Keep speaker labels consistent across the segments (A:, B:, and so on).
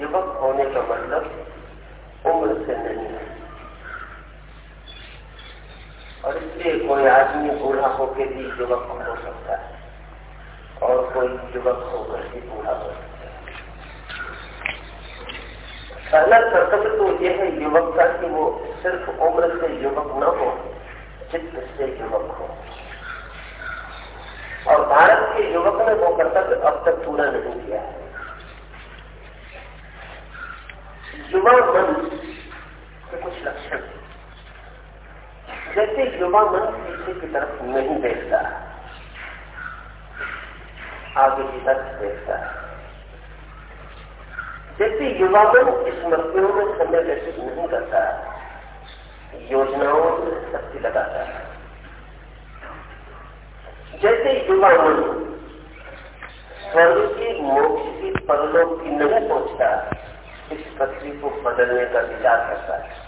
A: युवक होने का मतलब उम्र से नहीं है। और इसलिए कोई आदमी बूढ़ा होकर भी युवक हो सकता है और कोई युवक होकर भी बूढ़ा हो सकता है। पहला कर्तव्य तो यह है युवक का कि वो सिर्फ़ उम्र से युवक न हो, चित्त से युवक हो। और भारत के युवक ने वो कर्तव्य अब तक पूरा नहीं किया है। युवा मन के कुछ लक्षण जैसे युवा मन पीछे की तरफ़ नहीं देखता, आगे की तरफ़ देखता। जैसे युवा मन स्मृतियों में समय व्यतीत नहीं करता, योजनाओं में शक्ति लगाता है। जैसे युवा मन स्वर्ग की मोक्ष की परलोक की नहीं सोचता इस पृथ्वी को बदलने का विचार करता है।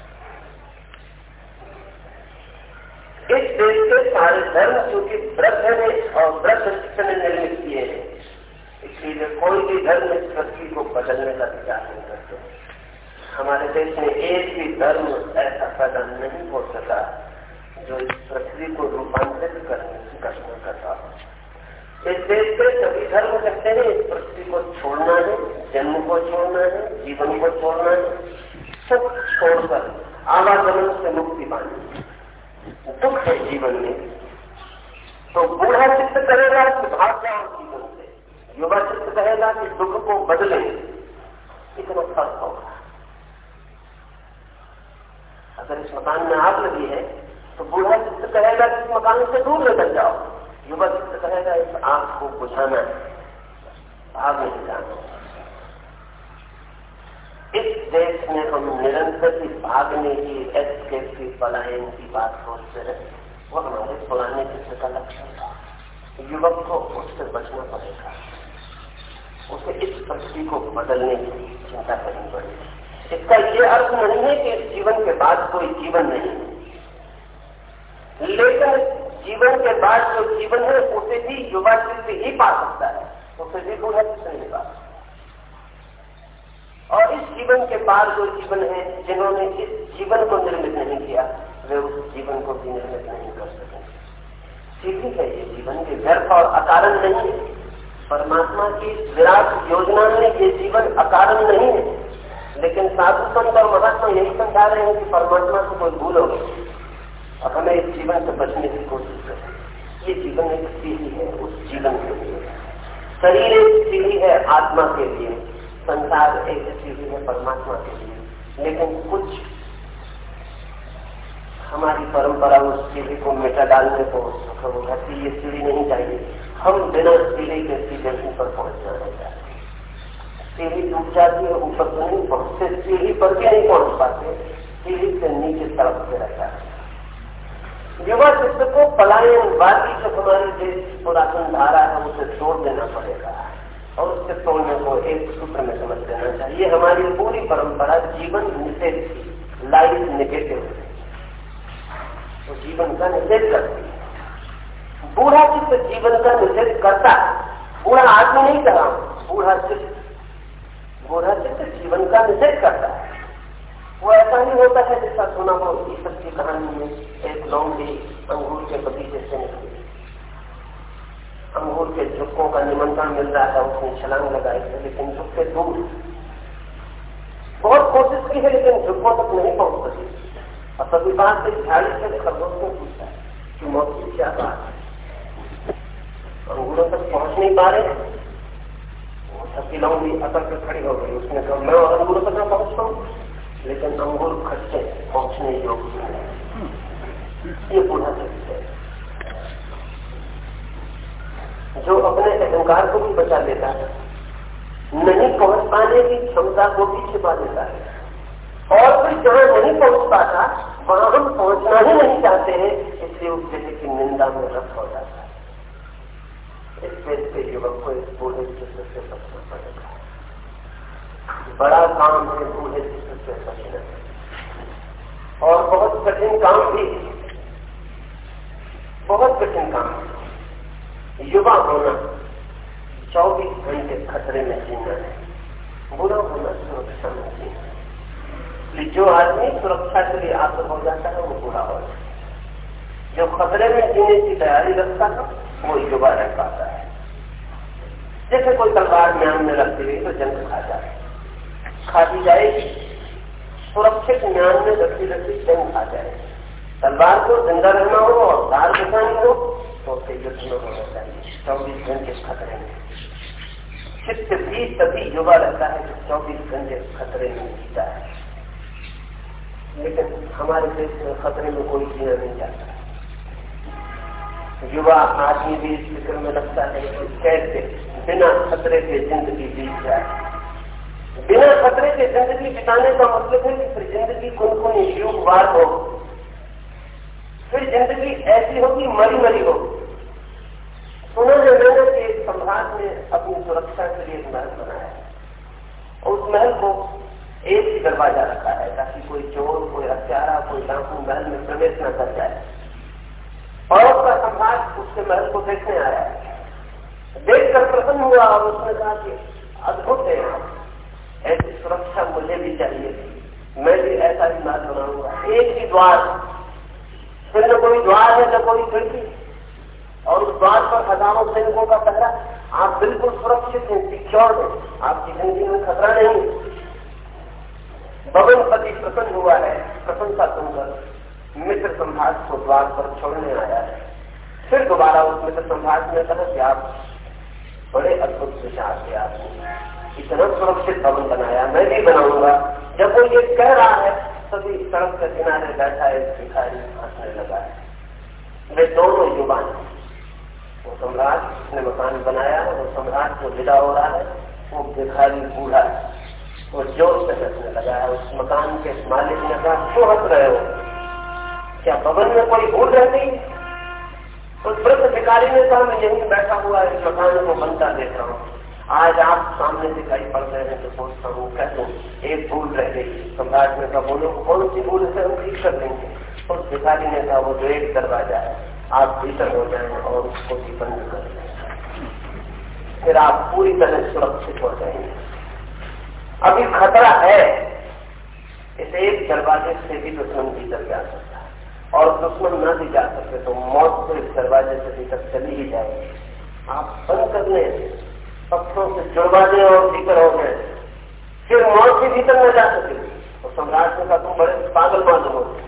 A: इस देश के सारे धर्म क्योंकि वृद्ध ने और वृद्ध ने निर्मित किए हैं, इसलिए कोई भी धर्म इस पृथ्वी को बदलने का विचार नहीं करते। हमारे देश में एक भी धर्म ऐसा पैदा नहीं हो सका जो इस पृथ्वी को रूपांतरित करने की कल्पना करता हो। इस देश के सभी धर्म कहते हैं इस पृथ्वी को छोड़ना है, जन्म को छोड़ना है, जीवन को छोड़ना है, सब छोड़कर आवागमन से मुक्ति पानी दुख है जीवन में। तो बूढ़ा चित्त करेगा कि भाग जाओ जीवन से। युवा चित्त कहेगा कि दुख को बदले। इतना फ़र्क होगा। अगर इस मकान में आग लगी है तो बूढ़ा चित्त कहेगा कि इस मकान से दूर निकल जाओ। युवा चित्त कहेगा इस आग को बुझाना आग नहीं जाना इस देश में हम निरंतर ही भागने की एस्केप की पलायन की बात सोचते रहे वो हमारे पुराने चित्र का लक्षण था युवक को उससे बचना पड़ेगा उसे इस पृथ्वी को बदलने की चिंता करनी पड़ेगी इसका ये अर्थ नहीं है कि इस जीवन के बाद कोई जीवन नहीं है लेकिन जीवन के बाद जो जीवन है, उसे भी युवा चित्त ही पा सकता है। उसे भी बूढ़ा चित्त नहीं पा और इस जीवन के बाद जो जीवन है, जिन्होंने इस जीवन को निर्मित नहीं किया, वे उस जीवन को भी निर्मित नहीं कर सकेंगे सीधी है, ये जीवन के व्यर्थ और अकारण नहीं है। परमात्मा की विराट योजना में ये जीवन अकारण नहीं है। लेकिन साधु संत और महात्मा यही समझा रहे हैं कि परमात्मा को कोई भूल हो और हमें इस जीवन से बचने की कोशिश करें। ये जीवन एक सीढ़ी है, उस जीवन के लिए। शरीर एक सीढ़ी है, आत्मा के लिए। संसार एक सीढ़ी है, परमात्मा के लिए। लेकिन कुछ हमारी परंपरा उस सीढ़ी को मिटा डालने को कहती ये सीढ़ी नहीं चाहिए। हम बिना सीढ़ी के सीधे ऊपर पहुँचना रहता चाहते सीढ़ी टूट जाती है, ऊपर तो नहीं पहुँचते सीढ़ी पर भी नहीं पहुँच पाते। सीढ़ी से नीचे तरफ़ से रहता है। युवा चित्र को पलायनवादी जो हमारे देश पुरातन धारा है, उसे तोड़ देना पड़ेगा। और उसके तोड़ने को एक सूत्र में समझ लेना चाहिए। हमारी पूरी परंपरा जीवन निषेध लाइफ निगेटिव तो जीवन का निषेध करती है। बूढ़ा चित्त जीवन का निषेध करता है, बूढ़ा आदमी नहीं कर रहा बूढ़ा चित्त बूढ़ा चित्त जीवन का निषेध करता है वो ऐसा ही होता है जैसा सुना हो ईश्वर की कहानी में एक लौंडी अंगूर के बगीचे से निकली अंगूर के झुक्कों का निमंत्रण मिल रहा है उसने छलांग लगाई है लेकिन झुक्के दूर बहुत कोशिश की है, लेकिन झुक्कों तक नहीं पहुँच। सकी और सभी बात से झाड़ी से खरगोश ने पूछा कि की क्या बात है? अंगूरों तक पहुँच नहीं पा रहे। थकी लौंगी अकड़ के खड़ी हो गई। उसने कहा, मैं अंगूरों तक ना पहुँचता हूँ, लेकिन अंगूर खट्टे पहुँचने योग्य ये बूढ़ा सत्य है। जो अपने अहंकार को भी बचा लेता है, नहीं पहुँच पाने की क्षमता को भी छिपा देता है। और फिर जहाँ नहीं पहुँच पाता, वहाँ हम पहुँचना ही नहीं चाहते हैं, इसलिए उस जगह की निंदा में रस हो जाता है। इससे के युवक को इस बूढ़े चित्र से बचना पड़ेगा। बड़ा काम है बूढ़े चित्र से बचना। और बहुत कठिन काम भी, बहुत कठिन काम। है युवा होना चौबीस घंटे खतरे में जीना है बुरा होना सुरक्षा में जीना है जो आदमी सुरक्षा के लिए आत्म हो जाता है, वो बुरा हो जाता है। जो खतरे में जीने की तैयारी रखता है, वो युवा रह पाता है। जैसे कोई तलवार ज्ञान में रखती हुई तो जंग खा जाए। खाती जाएगी। सुरक्षित ज्ञान में रखी रखी जंग खा जाए तलवार को ज़िंदा रहना हो और दार बचानी हो तो उसके युद्ध में होना चाहिए चौबीस घंटे खतरे में। चित्त भी तभी युवा रहता है, जो चौबीस घंटे खतरे में जीता है। लेकिन हमारे देश में खतरे में कोई जीना नहीं चाहता। युवा आदमी भी इस फ़िक्र में लगता है कि कैसे बिना खतरे के ज़िंदगी बीत जाए। बिना खतरे के ज़िंदगी बिताने का मतलब है कि फिर ज़िंदगी कौन कौन युगवार हो। फिर ज़िंदगी ऐसी होगी मरी मरी होगी उन्होंने मैंने कि एक सम्राट ने अपनी सुरक्षा के लिए एक महल बनाया और उस महल को एक ही दरवाज़ा रखा है, ताकि कोई चोर, कोई हत्यारा, कोई डाकू महल में प्रवेश न कर जाए। और उसका सम्राट उसके महल को देखने आया है। देखकर प्रसन्न हुआ और उसने कहा कि अद्भुत है ऐसी सुरक्षा मुझे भी चाहिए। मैं भी ऐसा ही महल बनाऊँगा। एक ही द्वार। फिर न कोई द्वार है न कोई खिड़की। और उस द्वार पर हज़ारों सैनिकों का पहरा आप बिल्कुल सुरक्षित हैं, सिक्योर हैं। आपकी ज़िंदगी में खतरा नहीं बबन पति प्रसन्न हुआ है, प्रसन्नता सुनकर मित्र संभाग को द्वार पर छोड़ने आया है। फिर दोबारा उस मित्र संभाग ने कहा कि आप बड़े अद्भुत विचार के आदमी इतना सुरक्षित भवन बनाया, मैं भी बनाऊँगा। जब वो ये कह रहा है, तभी सड़क के किनारे बैठा है भिखारी हंसने लगा है। वे दोनों युवा हैं। वो सम्राट ने मकान बनाया है वो सम्राट जो विदा हो रहा है, वो भिखारी बूढ़ा है। वो ज़ोर से हंसने लगा है, उस मकान के मालिक ने कहा, क्यों हंस रहे हो? क्या भवन में कोई भूल रह गई उस वृद्ध भिखारी ने कहा, मैं यहीं बैठा हुआ इस मकान को बनता देख रहा हूँ। आज आप सामने दिखाई पड़ रहे हैं तो सोचता हूँ, कह दू, एक भूल रह गई। सम्राट ने कहा, बोलो, कौन सी भूल से हम ठीक कर देंगे? उस भिखारी ने कहा, वो जो एक दरवाज़ा है आप भीतर हो जाए और उसको भी बंद कर दें फिर आप पूरी तरह सुरक्षित हो जाएँगे। अभी खतरा है, इस एक दरवाजे से भी दुश्मन भीतर जा सकता है। और दुश्मन न भी जा सके तो मौत तो इस दरवाजे से भीतर चली ही जाएगी। आप बंद कर करने पत्थरों से जुड़वा दें और भीतर हो गए। फिर मौत भी भीतर न जा सके। तो सम्राट ने कहा, तुम बड़े पागल मालूम होते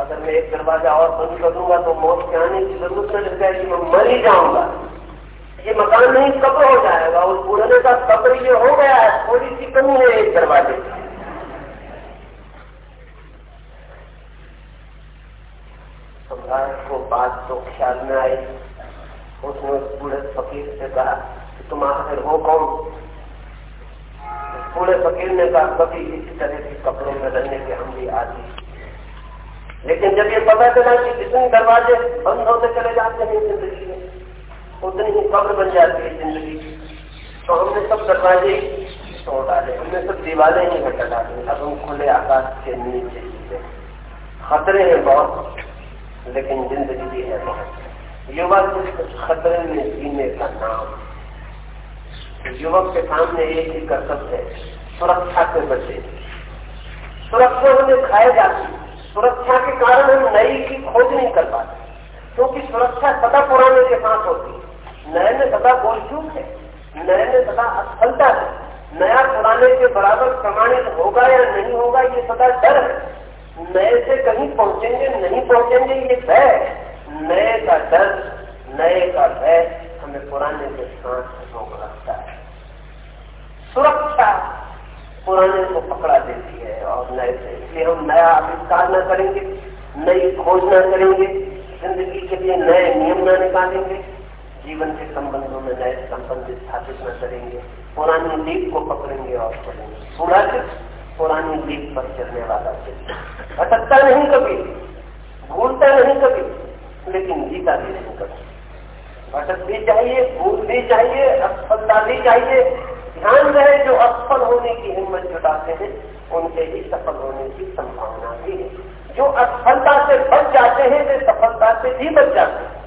A: अगर मैं एक दरवाज़ा और बंद कर दूँगा तो मौत के आने की ज़रूरत न लग जाएगी मैं मर ही जाऊँगा। ये मकान नहीं, कब्र हो जाएगा। उस पुराने का कब्र ये हो गया है, थोड़ी सी कमी है एक दरवाजे सम्राट को बात तो ख्याल में आई। उसने उस बूढ़े फकीर से कहा कि तुम आखिर हो कौन? बूढ़े फकीर ने कहा, कभी इसी तरह के कपड़ों में रहने के हम भी आदि लेकिन जब ये पता चला कि जितने दरवाजे बंद होते चले जाते हैं ज़िंदगी में, उतनी ही कब्र बन जाती है ज़िंदगी तो हमने सब दरवाजे तोड़ डाले, हमने सब दीवारें ही हटा डाली। अब हम खुले आकाश के नीचे जीते खतरे हैं बहुत, लेकिन ज़िंदगी भी है बहुत। युवा खतरे में जीने का नाम। युवक के सामने एक ही कर्तव्य है, सुरक्षा से बचे। सुरक्षा हमें खाए जाती सुरक्षा के कारण हम नई की खोज नहीं कर पाते। क्योंकि सुरक्षा सदा पुराने के साथ होती है। नए में सदा गोल चूक है। नए में सदा असफलता है। नया पुराने के बराबर प्रमाणित होगा या नहीं होगा, ये सदा डर है। नए से कहीं पहुँचेंगे, नहीं पहुँचेंगे, ये भय नए का डर, नए का भय हमें पुराने के साथ रोक रखता है। सुरक्षा पुराने को पकड़ा देती है और नए से। इसलिए हम नया आविष्कार न करेंगे, नई खोज न करेंगे, ज़िंदगी के लिए नए नियम न निकालेंगे, जीवन के संबंधों में नए संबंध स्थापित न करेंगे, पुरानी लीप को पकड़ेंगे और चलेंगे। पूरा पुरानी लीप पर चलने वाला चित्र भटकता नहीं कभी भूलता नहीं कभी, लेकिन जीता भी नहीं कभी। भटक भी चाहिए भूल भी चाहिए असफलता भी चाहिए ध्यान रहे जो असफल होने की हिम्मत जुटाते हैं, उनके ही सफल होने की संभावना भी है। जो असफलता से बच जाते हैं, वे सफलता से भी बच जाते हैं।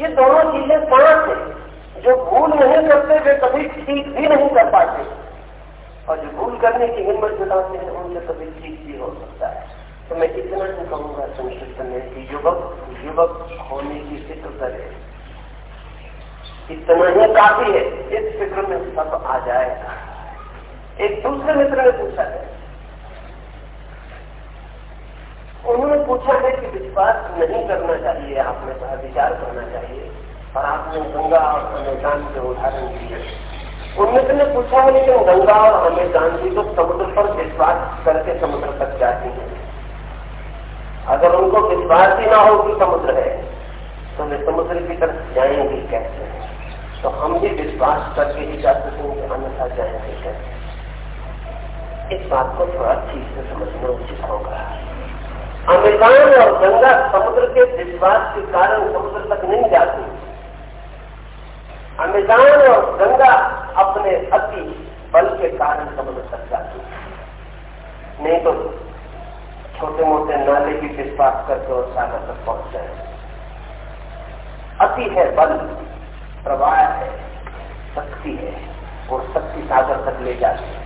A: ये दोनों चीज़ें सांस है। जो भूल नहीं करते, वे कभी ठीक भी नहीं कर पाते। और जो भूल करने की हिम्मत जुटाते हैं, उनसे कभी ठीक भी हो सकता है। तो मैं इतना ही कहूँगा, संक्षिप्त में कि युवक युवक होने की फ़िक्र करे। इतना ही काफ़ी है, इस फ़िक्र में सब आ जाएगा। एक दूसरे मित्र ने पूछा है। उन्होंने पूछा है कि विश्वास नहीं करना चाहिए, आपने कहा विचार करना चाहिए और आपने गंगा और अमेजान के उदाहरण दिए उनमें ने पूछा है, लेकिन गंगा और अमेजान जी तो समुद्र पर विश्वास करके समुद्र तक जाती है। अगर उनको विश्वास ही ना हो कि समुद्र है तो वे समुद्र की तरफ़ जाएँगे कैसे? तो हम भी विश्वास करके ही जा सकेंगे अन्यथा जाएँगे कैसे? इस बात को थोड़ा ठीक से समझना उचित होगा। अमेजान और गंगा समुद्र के विश्वास के कारण समुद्र तक नहीं जाती। अमेजान और गंगा अपने अति बल के कारण समुद्र तक जाती। नहीं तो छोटे मोटे नाले की विश्वास करके और सागर तक पहुँच जाए अति है बल। प्रवाह है, शक्ति है और शक्ति सागर तक ले जाती है।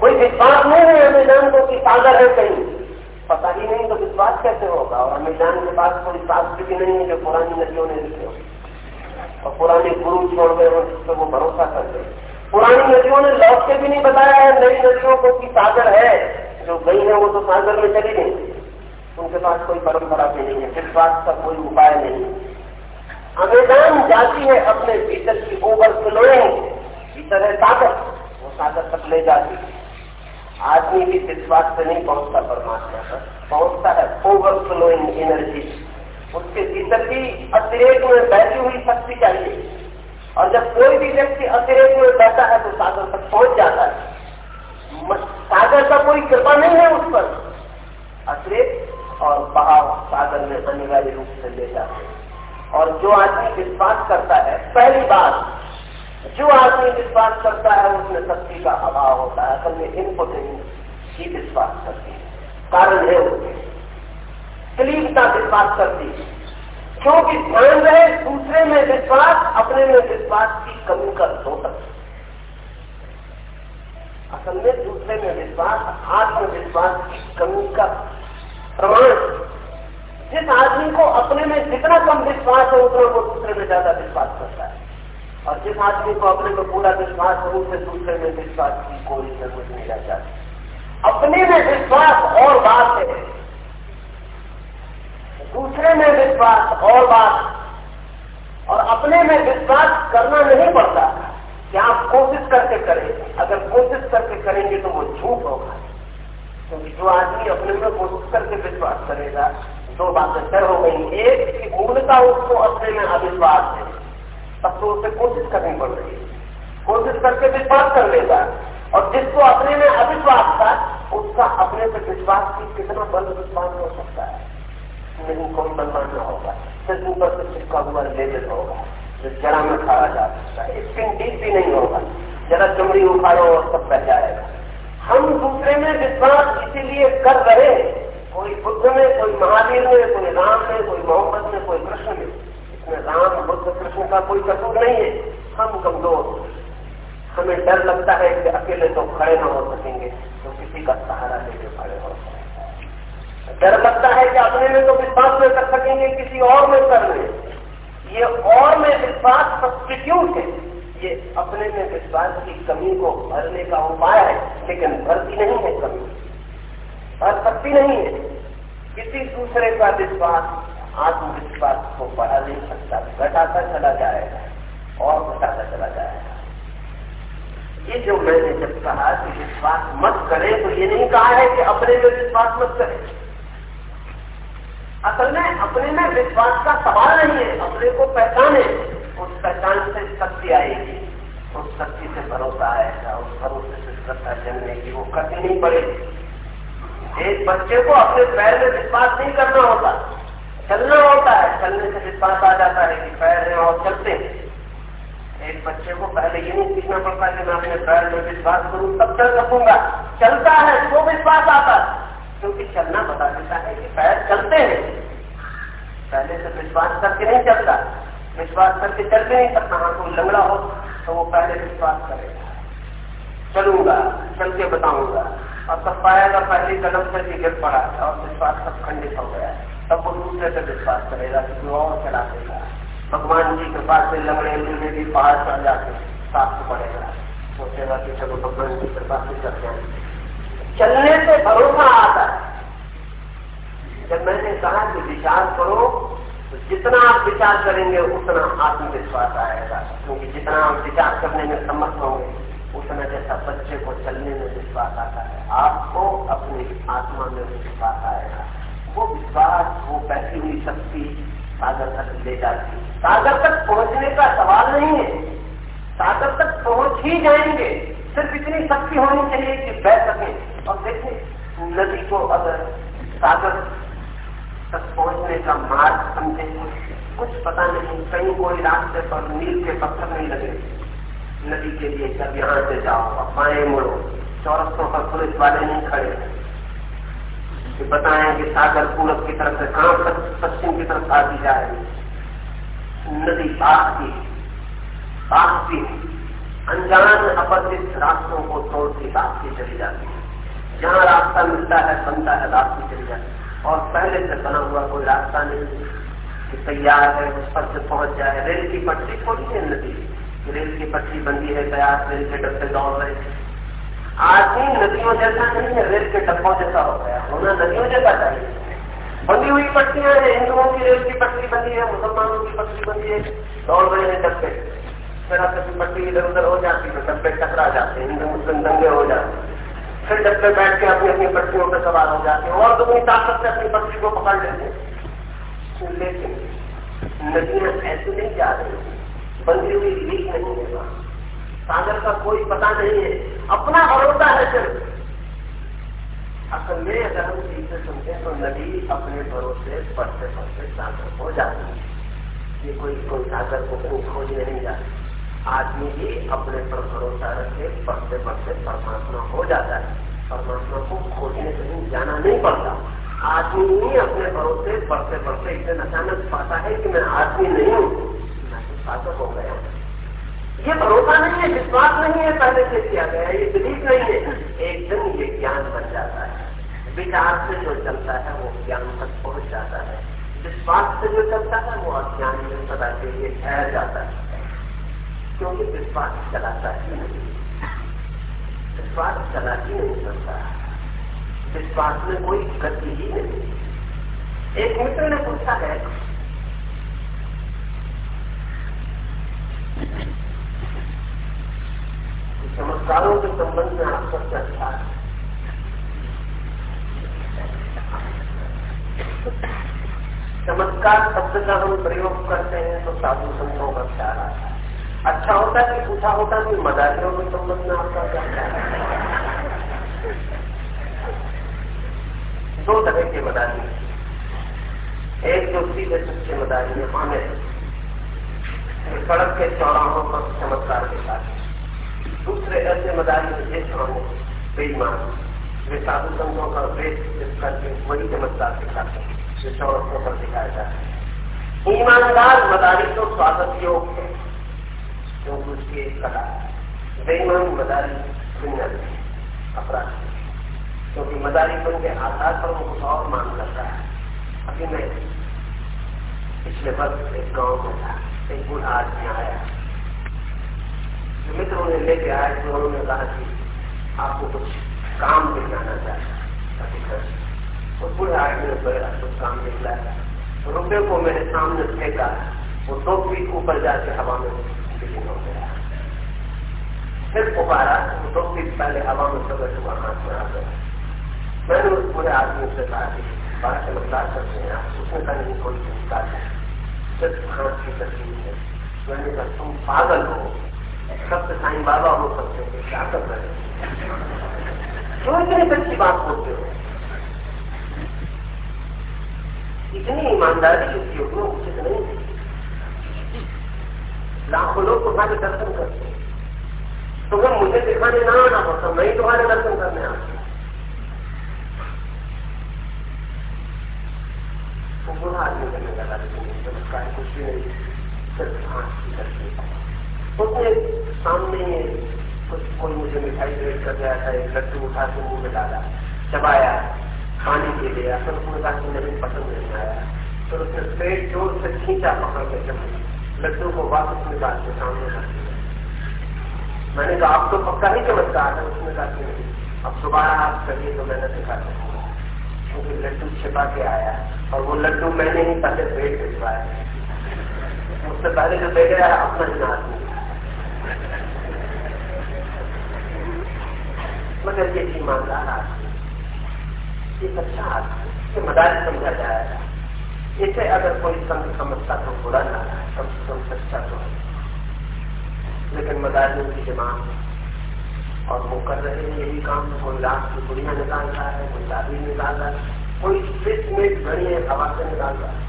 A: कोई विश्वास नहीं है अमेजान को कि सागर है कहीं। पता ही नहीं तो विश्वास कैसे होगा? और अमेजान के पास कोई शास्त्र भी नहीं है जो पुरानी नदियों ने लिखे हो। और पुराने गुरु छोड़ गए हो जिस वो भरोसा कर गए। पुरानी नदियों ने लौट के भी नहीं बताया है नई नदियों को कि सागर है। जो गई है वो तो सागर में चली गई। उनके पास कोई परंपरा भी नहीं है। विश्वास का कोई उपाय नहीं अमेजान जाती है अपने भीतर की ओवर फ्लोइंग भीतर है सागर वो सागर तक ले जाती है। आदमी भी विश्वास से नहीं पहुँचता परमात्मा पर पहुँचता है ओवरफ्लोइंग एनर्जी उसके भीतर भी अतिरेक में बैठी हुई शक्ति चाहिए। और जब कोई भी व्यक्ति अतिरेक में बैठा है तो सागर तक पहुँच जाता है। सागर का कोई कृपा नहीं है उस पर। अतिरेक और बहाव सागर में अनिवार्य रूप से ले जाते हैं। और जो आदमी विश्वास करता है, पहली बात, जो आदमी विश्वास करता है, उसमें शक्ति का अभाव होता है। असल में इम्पोर्टेंस ही विश्वास करती है। कारण है क्लीनता विश्वास करती है। क्योंकि ध्यान रहे, दूसरे में विश्वास, अपने में विश्वास की कमी का द्योतक असल में दूसरे में विश्वास, आत्मविश्वास की कमी का प्रमाण जिस आदमी को अपने में जितना कम विश्वास है, उतना वो दूसरे में ज़्यादा विश्वास करता है। और जिस आदमी को अपने में पूरा विश्वास हो, उसे दूसरे में विश्वास की कोई ज़रूरत नहीं रह जाती। अपने में विश्वास और बात है। दूसरे में विश्वास और बात। और अपने में विश्वास करना नहीं पड़ता कि आप कोशिश करके करें। अगर कोशिश करके करेंगे तो वो झूठ होगा। क्योंकि जो आदमी अपने में कोशिश करके विश्वास करेगा दो बातें तय हो गई। एक की मूलता उसको अपने में अविश्वास है। तब तो उसे कोशिश करनी पड़ रही है। कोशिश करके विश्वास कर लेगा और जिसको अपने में अविश्वास था, उसका अपने पे विश्वास की कितना बल विश्वास हो सकता है? नहीं, कोई बलवान न होगा। सिर्फ़ ऊपर से चिपका हुआ लेजर होगा जो जरा में खाया जा सकता है। स्किन डीप भी नहीं होगा। जरा चमड़ी उखाड़ो और सब बह जाएगा। हम दूसरे में विश्वास इसीलिए कर रहे कोई बुद्ध में, कोई महावीर में, कोई राम में, कोई मोहम्मद में, कोई कृष्ण में। इसमें राम बुद्ध, कृष्ण का कोई कसूर नहीं है। हम कमज़ोर हमें डर लगता है कि अकेले तो खड़े ना हो सकेंगे तो किसी का सहारा लेके खड़े हो डर लगता है कि अपने में तो विश्वास में कर सकेंगे, किसी और में कर ले ये और में विश्वास सब्सिट्यूट है। ये अपने में विश्वास की कमी को भरने का उपाय है, लेकिन भरती नहीं है कमी। भर सकती नहीं है। किसी दूसरे का विश्वास, आत्मविश्वास को बढ़ा नहीं सकता। घटाता चला जाएगा और घटाता चला जाएगा। ये जो मैंने जब कहा कि विश्वास मत करें तो ये नहीं कहा है कि अपने में विश्वास मत करें। असल में अपने में विश्वास का सवाल नहीं है। अपने को पहचाने। उस पहचान से शक्ति आएगी। उस शक्ति से भरोसा आएगा। उस भरोसे से श्रद्धा जन्मेगी। वो करनी नहीं पड़ेगी। एक बच्चे को अपने पैर में विश्वास नहीं करना होता। चलना होता है, चलने से विश्वास आ जाता है कि पैर है और चलते हैं। एक बच्चे को पहले ये नहीं सीखना पड़ता कि मैं अपने पैर में विश्वास करूँ, तब चल सकूँगा चलता है तो विश्वास आता है। क्योंकि चलना बता देता है कि पैर चलते हैं। पहले से विश्वास करके नहीं चलता। विश्वास करके चल भी नहीं सकता हाँ कोई लंगड़ा हो तो वो पहले विश्वास करेगा। चलूँगा, चल के बताऊँगा। और तब पाएगा पहली कदम से भी गिर पड़ा है और विश्वास सब खंडित हो गया। तब वो दूसरे से विश्वास करेगा कि और चला देगा। भगवान जी के पास से लंगड़े लूढ़े भी पहाड़ चढ़ जाते साफ़ पड़ेगा। सोचेगा कि चलो भगवान की कृपा से चल जाए चलने से भरोसा आता है। जब मैंने कहा कि विचार करो तो जितना आप विचार करेंगे, उतना आत्मविश्वास आएगा। क्योंकि जितना आप विचार करने में समर्थ होंगे उतना जैसा बच्चे को चलने में विश्वास आता है, आपको अपनी आत्मा में विश्वास आएगा। वो विश्वास, वो बैठी हुई शक्ति सागर तक ले जाती है। सागर तक पहुँचने का सवाल नहीं है। सागर तक पहुँच ही जाएँगे। सिर्फ़ इतनी शक्ति होनी चाहिए कि बह सके। और देखें नदी को अगर सागर तक पहुँचने का मार्ग समझे कुछ पता नहीं, कहीं कोई रास्ते पर नील के पत्थर नहीं लगे। नदी के लिए जब यहाँ से जाओ बाएँ मुड़ो चौरसों पर पुलिस वाले नहीं खड़े। कि बताएँ कि सागर पूरब की तरफ़ से कहाँ पश्चिम की तरफ़ आती जा रही नदी भागती भागती अनजान अपरिचित रास्तों को तोड़ती भागती चली जाती है। जहाँ रास्ता मिलता है, बनता है रास्ते चली जाती और पहले से बना हुआ कोई रास्ता नहीं कि तैयार है, उस पर से पहुँच जाए। रेल की पटरी थोड़ी है नदी। रेल की पटरी बंदी है तैयार रेल के डब्बे दौड़ रहे आदमी नदियों जैसा नहीं है, रेल के डब्बों जैसा हो गया। होना नदियों जैसा चाहिए। बंदी हुई पट्टियाँ हैं, हिंदुओं की रेल की पटरी बंदी है, मुसलमानों की पटरी बंदी है। दौड़ रहे हैं डब्बे। फिर कभी पट्टी इधर उधर हो जाती है डब्बे टकरा जाते हैं, हिंदू, मुस्लिम दंगे हो जाते हैं। फिर डब्बे बैठ के अपनी अपनी पट्टियों पर सवार हो जाते हैं। और दुगनी ताकत से अपनी पट्टी को पकड़ लेते हैं। लेकिन नदियाँ ऐसे नहीं जा रही बंदी हुई लीक नहीं है सागर का कोई पता नहीं है। अपना भरोसा है सिर्फ़। असल में अगर हम ठीक से सुनते तो नदी अपने भरोसे पढ़ते पढ़ते सागर हो जाती है। ये कोई कोई सागर को कहीं खोजने नहीं जाती। आदमी ही अपने पर भरोसा रखे, पढ़ते पढ़ते परमात्मा हो जाता है। परमात्मा को खोजने कहीं जाना नहीं पड़ता। आदमी ही अपने भरोसे पढ़ते पढ़ते इतने अचानक पाता है कि मैं आदमी नहीं हूँ। साधक हो गया ये भरोसा नहीं है, विश्वास नहीं है, पहले से किया गया ये बिलीफ नहीं है। एक दिन ये ज्ञान बन जाता है। विचार से जो चलता है, वो ज्ञान तक पहुँच जाता है। विश्वास से जो चलता है, वो अज्ञान में सदा के लिए ठहर जाता है। क्योंकि विश्वास चलाता ही नहीं। विश्वास चला ही नहीं सकता। विश्वास में कोई गति ही नहीं। एक मित्र ने पूछा है चमत्कारों के संबंध में आपका क्या ख्याल चमत्कार शब्द का हम प्रयोग करते हैं तो साधु संतों का ख्याल आता है। अच्छा होता कि पूछा होता कि मदारियों के संबंध में आपका क्या ख्याल दो तरह के मदारी एक जो सीधे सच्चे मदारी है, माने सड़क के चौराहों पर चमत्कार के साथ। दूसरे ऐसे मदारी होंगे बेईमान, वे साधु संघों का वेश करके वही चमत्कार दिखाते हैं, जो चौरस्तों पर दिखाया जाता है। ईमानदार मदारी तो स्वागत योग है क्योंकि उसकी एक कला, बेईमान मदारी दुनिया में अपराध क्योंकि मदारी बन के आधार पर वो कुछ और मांग करता है। अभी मैं पिछले वर्ष एक गाँव में था। एक बूढ़ा आदमी आया मित्र उन्हें लेके आए तो उन्होंने कहा कि आपको कुछ काम दिखाना चाहता तो बूढ़े आदमी ने बड़ा कुछ काम दिखलाया तो रुपये को मेरे सामने फेंका, वो दो फीट ऊपर जाके हवा में बिलीन हो गया। फिर पुकारा, वो दो फीट पहले हवा में प्रकट हुआ, हाथ में आ गया। मैंने उस पूरे आदमी से कहा कि बड़ा चमत्कार करते हैं उसने कहा नहीं कोई चमत्कार है। सिर्फ़ की तस्वीर है। मैंने कहा तुम पागल हो। सबसे साईं बाबा हो सकते हैं, क्या कर रहे क्यों इतनी सच्ची बात बोलते हो? इतनी ईमानदारी इसकी उतना उचित नहीं है? लाखों लोग तुम्हारे दर्शन करते हैं। तुम्हें मुझे दिखाने ना आना पड़ता मैं ही तुम्हारे दर्शन करने आता तो बुरा आदमी करने लगा कुछ भी नहीं सिर्फ़ हाथ की उसने सामने कुछ कोई मुझे मिठाई कर गया था एक लड्डू उठा के मुँह में डाला चबाया पानी पी लिया फिर उसने कहा कि मुझे पसंद नहीं आया फिर उसने पेट ज़ोर से खींचा पकड़ के जब लड्डू को वापस निकाल के सामने रख मैंने कहा आप तो पक्का ही चमत्कार है उसने कहा कि नहीं। अब दोबारा आप करिए तो मैंने सिखा सकूँगा क्योंकि लड्डू छिपा के आया और वो लड्डू मैंने ही पहले पेट भिजवाया उससे पहले जो दे गया अपना ही आदमी मगर ये ईमानदार आदमी। ये अच्छा आदमी। मदारी समझा जाएगा। इसे अगर कोई संघ समझता तो बुरा ना कम से कम सच्चा तो। है लेकिन मदारियों की डिमांड और वो कर रहे हैं यही काम, कोई रात की गुड़िया निकाल रहा है, कोई दादी निकाल रहा है, कोई में घड़ी हवा से निकाल रहा है।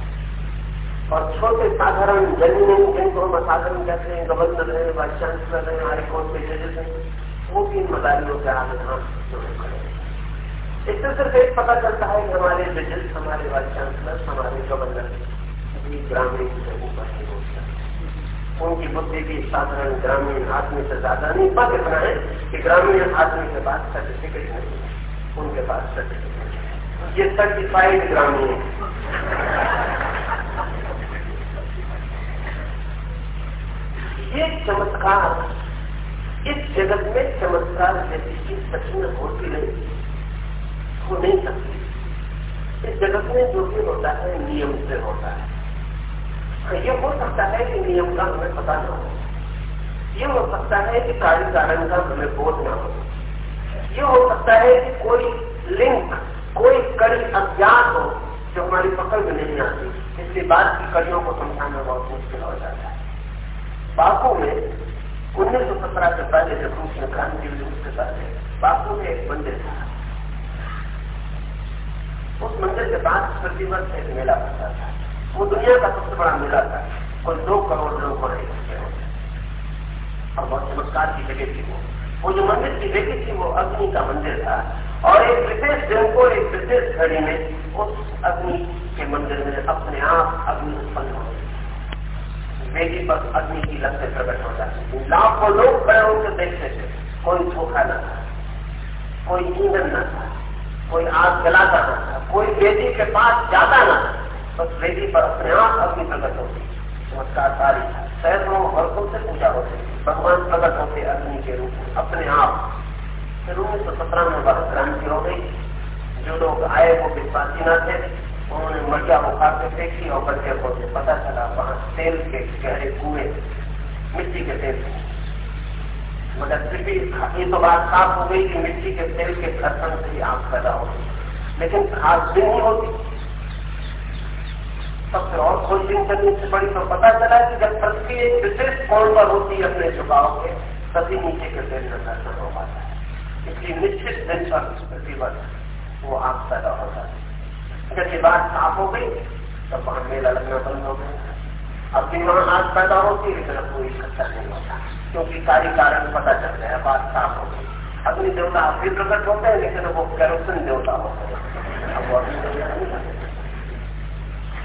A: और छोटे साधारण ज़मीन जिनको हम असाधारण कहते हैं, गवर्नर है, वाइस चांसलर है हाई कोर्ट के जजेस हैं, वो भी मदारियों के आगे हाथ इससे सिर्फ़ एक पता चलता है कि हमारे जजेस, हमारे वाइस चांसलर, हमारे गवर्नर भी ग्रामीण से ऊपर होता उनकी बुद्धि भी साधारण ग्रामीण आदमी से ज़्यादा नहीं, बात इतना है कि ग्रामीण आदमी के पास सर्टिफिकेट नहीं है। उनके पास सर्टिफिकेट ये सर्टिफाइड ग्रामीण। ये चमत्कार, इस जगत में चमत्कार जैसी चीज़ सच में होती नहीं, हो नहीं सकती। इस जगत में जो भी होता है, नियम से होता है। ये हो सकता है कि नियम का हमें पता न हो। ये हो सकता है कि कार्य कारण का हमें बोध न हो। ये हो सकता है कि कोई लिंक, कोई कड़ी अज्ञात हो जो हमारी पकड़ में नहीं आती। इसलिए बात की कड़ियों को समझाना बहुत मुश्किल हो जाता है। बापू में उन्नीस सौ सत्रह से पहले जब रूस में क्रांति उसके पहले बापू में एक मंदिर था। उस मंदिर के पास प्रतिवर्ष एक मेला होता था। वो दुनिया का सबसे बड़ा मेला था। कोई दो करोड़ लोग बड़े और बहुत चमत्कार की जगह थी वो। वो जो मंदिर की जगह थी, वो अग्नि का मंदिर था। और एक विशेष दिन को, एक विशेष घड़ी में उस अग्नि के मंदिर में अपने आप अग्नि उत्पन्न हो वेदी पर अग्नि की लक्ष्य प्रकट हो जाती लाखों लोग खड़े होकर देखते थे। कोई धोखा न था। कोई ईंधन न था। कोई आग जलाता न था। कोई बेटी के पास जाता न था। बस वेदी पर अपने आप अग्नि प्रकट होती चमत्कार सारी सैकड़ों वर्षों से पूजा होती भगवान प्रकट होते अग्नि के रूप में, अपने आप। फिर उन्नीस सौ सत्रह में बहुत क्रांति हो गई। जो लोग आए, वो विश्वासी न थे। उन्होंने मटिया उखाड़ के फेंकी और बच्चे को पता चला, वहाँ तेल के गहरे कुएँ, मिट्टी के तेल। मगर फिर भी ये तो बात साफ़ हो गई कि मिट्टी के तेल के घर्षण से ही आग पैदा होती लेकिन खास भी नहीं होती सबसे और खोजबीन करने से बड़ी तो पता चला कि जब पृथ्वी एक विशेष कोण पर होती है अपने झुकाव के तभी नीचे के में घर्षण हो पाता है। इसलिए निश्चित दिन पर पृथ्वी पर वो आग पैदा हो जाती है। जब ये बात साफ़ हो गई, तब वहाँ मेला लगना बंद हो गया। अब भी वहाँ आग पैदा होती लेकिन अब कोई इकट्ठा नहीं होता। क्योंकि कार्य कारण पता चल गया, बात साफ़ हो गई। अग्नि देवता अब भी प्रकट होते हैं, लेकिन वो कैरोसिन देवता होते हैं। अब वो अग्नि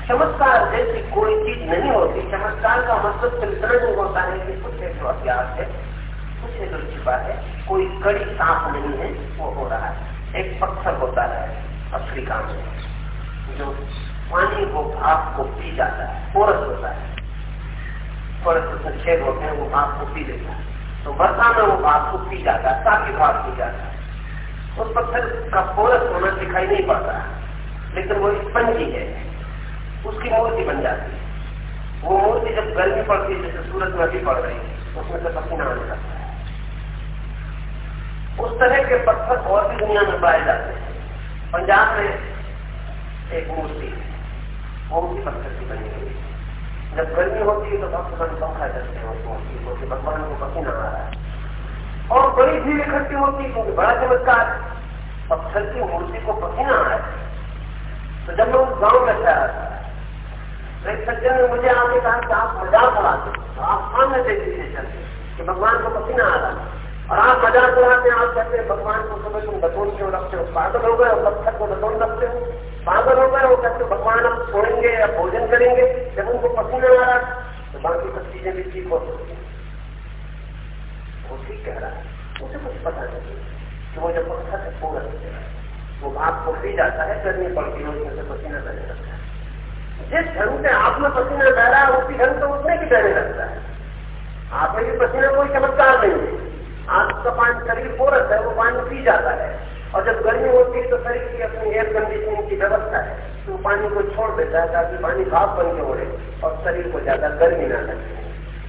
A: चमत्कार जैसी कोई चीज़ नहीं होती चमत्कार का मतलब सिर्फ़ नहीं होता है, कि कुछ एक जो अभ्यास है, कुछ एक जो छिपा है, कोई कड़ी सांप नहीं है, वो हो रहा है। एक पत्थर होता है अफ्रीका में, जो पानी को, भाप को पी जाता है, पोरस होता है। थोड़े से छेद होते हैं, वो भाप को पी लेता है। तो वर्षा में वो भाप को पी जाता है ताकि भाप पी जाता है। उस पत्थर का पोरस होना दिखाई नहीं पड़ता, लेकिन वो स्पंजी है। उसकी मूर्ति बन जाती है। वो मूर्ति जब गर्मी पड़ती है, जैसे सूरज में भी पड़ रही है, उसमें से पसीना आने लगता है। उस तरह के पत्थर और भी दुनिया में पाए जाते हैं। पंजाब में एक मूर्ति भी पत्थर की बनी हुई है। जब गर्मी होती है तो भक्तगण पंखा करते हैं, उस मूर्ति को भगवान को पसीना आ रहा है। और बड़ी भीड़ इकट्ठी होती है, क्योंकि बड़ा चमत्कार। पत्थर की मूर्ति को पसीना आ रहा है। तो जब मैं उस गाँव में था सज्जन ने मुझे आके कहा कि आप मज़ाक उड़ाते तो आप सामने देखिए चलते कि भगवान को पसीना आ रहा है। और आप मज़ाक उड़ाते हैं, आप कहते हैं, भगवान को सुबह तुम बतौन क्यों रखते हो? पागल हो गए और पत्थर को बतौन रखते हो? पागल हो गए वो कहते भगवान अब सोएँगे या भोजन करेंगे? जब उनको पसीना आ रहा तो बाकी सब चीज़ें भी ठीक हो सकती वो ठीक कह रहा है। उसे कुछ पता नहीं कि वो जब पत्थर से पूरा वो भाग को पी जाता है, गर्मी पड़ती है, उसमें से पसीना बहने लगता है। जिस ढंग से आप में पसीना बह रहा है, उसी ढंग से उसमें भी बहने लगता है। आप में भी पसीना कोई चमत्कार नहीं है। आपका पानी शरीर पोरस है, वो पानी पी जाता है। और जब गर्मी होती है तो शरीर की अपनी एयर कंडीशनिंग की व्यवस्था है। तो पानी को छोड़ देता है, ताकि पानी भाप बन के उड़े और शरीर को ज़्यादा गर्मी ना लगे।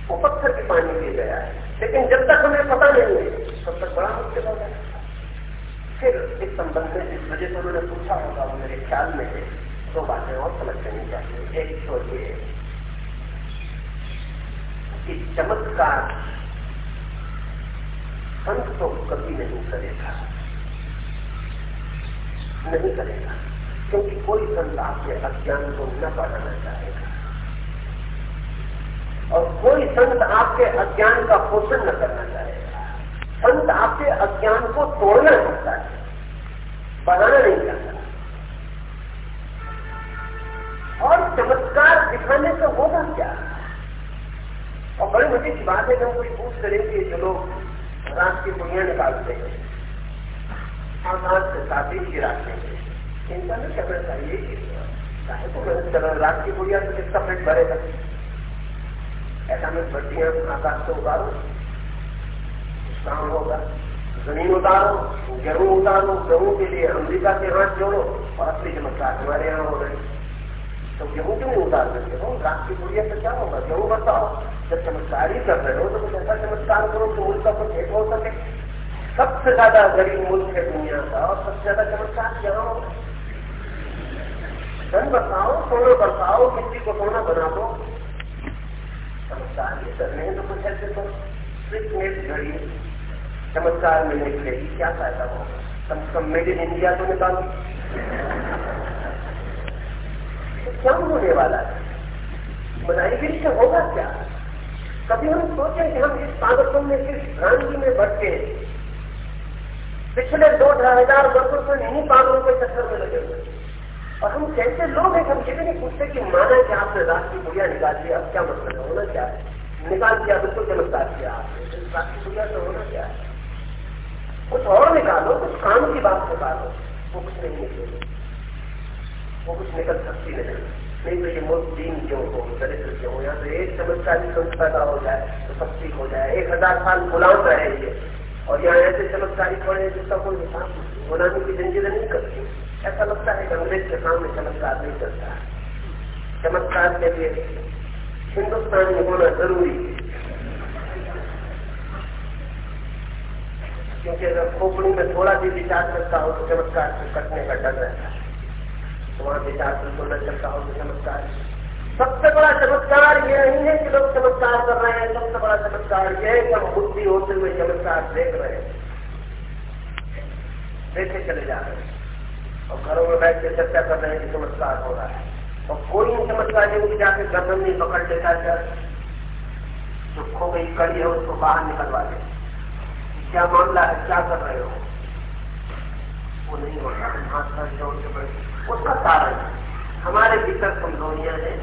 A: वो पत्थर की पानी पी गया है। लेकिन जब तक हमें पता नहीं है, तब तक बड़ा मुश्किल हो। जाए फिर इस संबंध में जिस वजह से उन्होंने पूछा होगा, वो मेरे ख्याल में दो बातें और समझ लेनी चाहिए। एक तो ये कि चमत्कार संत तो कभी नहीं करेगा। नहीं करेगा। क्योंकि कोई संत आपके अज्ञान को न बढ़ाना चाहेगा। और कोई संत आपके अज्ञान का पोषण न करना चाहेगा। संत आपके अज्ञान को तोड़ना चाहता है बढ़ाना नहीं चाहता और चमत्कार दिखाने से होगा क्या? और बड़ी मज़े की बात है हम कोई पूछ करेंगे जो लोग रात की दुनिया निकालते हैं आकाश से शादी की रात हैं चिंता नहीं करना चाहिए कि चाहे तो रात की बुढ़िया तो किसका पेट भरेगा? ऐसा में बट्टियाँ आकाश से उतारो काम होगा, ज़मीन उतारो, गेहूँ उतारो, गेहूँ के लिए अमरीका के हाथ जोड़ो, और अपनी चमत्कार हमारे यहाँ हो रहे तो गेहूँ क्यों नहीं उतार सकते? हो रात की बुढ़िया से क्या होगा? गेहूँ बताओ, जब चमत्कार ही कर रहे हो तो कुछ ऐसा चमत्कार करो कि मुल्क का कुछ एक हो सके। सबसे ज़्यादा गरीब मुल्क है दुनिया का, और सबसे ज़्यादा चमत्कार क्या हो? धन बसाओ, सोना बसाओ, मिट्टी को सोना बना दो। चमत्कार ये करने तो कुछ ऐसे तो स्विच नेट घड़ी चमत्कार में निकलेगी क्या फ़ायदा हो कम से कम मेड इन इंडिया तो निकालो तो क्या होने वाला है। बनाई से होगा क्या? कभी हम सोचे कि हम इस पागलपन में किस भ्रांति में भटके पिछले दो ढाई हज़ार वर्षों से इन्हीं पागलों के चक्कर में लगे हुए। और हम कैसे लोग हैं हम नहीं पूछते कि माना कि आपने रात की बुढ़िया निकाल दिया अब क्या मतलब है? होना क्या है? निकाल दिया, बिल्कुल चमत्कार किया आपने। रात की बुढ़िया से होना क्या है? कुछ और निकालो, कुछ काम की बात निकालो, वो कुछ नहीं निकलेगी वो कुछ निकल सकती नहीं नहीं तो ये मुल्क दीन क्यों हो दरिद्र क्यों हो या तो एक चमत्कारी संस्था पैदा हो जाए तो सब ठीक हो जाए एक हज़ार साल गुलाम रहे ये और यहाँ ऐसे चमत्कारी पड़े जिसका कोई हिसाब गुलामी की जंजीरें नहीं करती ऐसा लगता है कि अंग्रेज़ के सामने चमत्कार नहीं करता है चमत्कार के लिए हिंदुस्तानी होना ज़रूरी है क्योंकि अगर खोपड़ी में थोड़ा भी विचार करता हो तो चमत्कार से कटने का डर रहता है। वहाँ विचार बिल्कुल न चलता हो चमत्कार सबसे बड़ा चमत्कार ये नहीं है कि लोग चमत्कार कर रहे हैं। सबसे बड़ा चमत्कार ये है कि हम बुद्धि होते हुए चमत्कार देख रहे हैं। देखे चले जा रहे हैं। और घरों में बैठ के चर्चा कर रहे हैं कि चमत्कार हो रहा है। और कोई इन चमत्कार नहीं जाके गर्दन नहीं पकड़ लेता है। जो खो गई, कड़ी है, उसको बाहर निकलवा दे। क्या मामला है? क्या कर रहे हो? वो नहीं होता हाथ हाथ जोड़ के बैठ उसका कारण हमारे भीतर कमजोरियाँ हैं।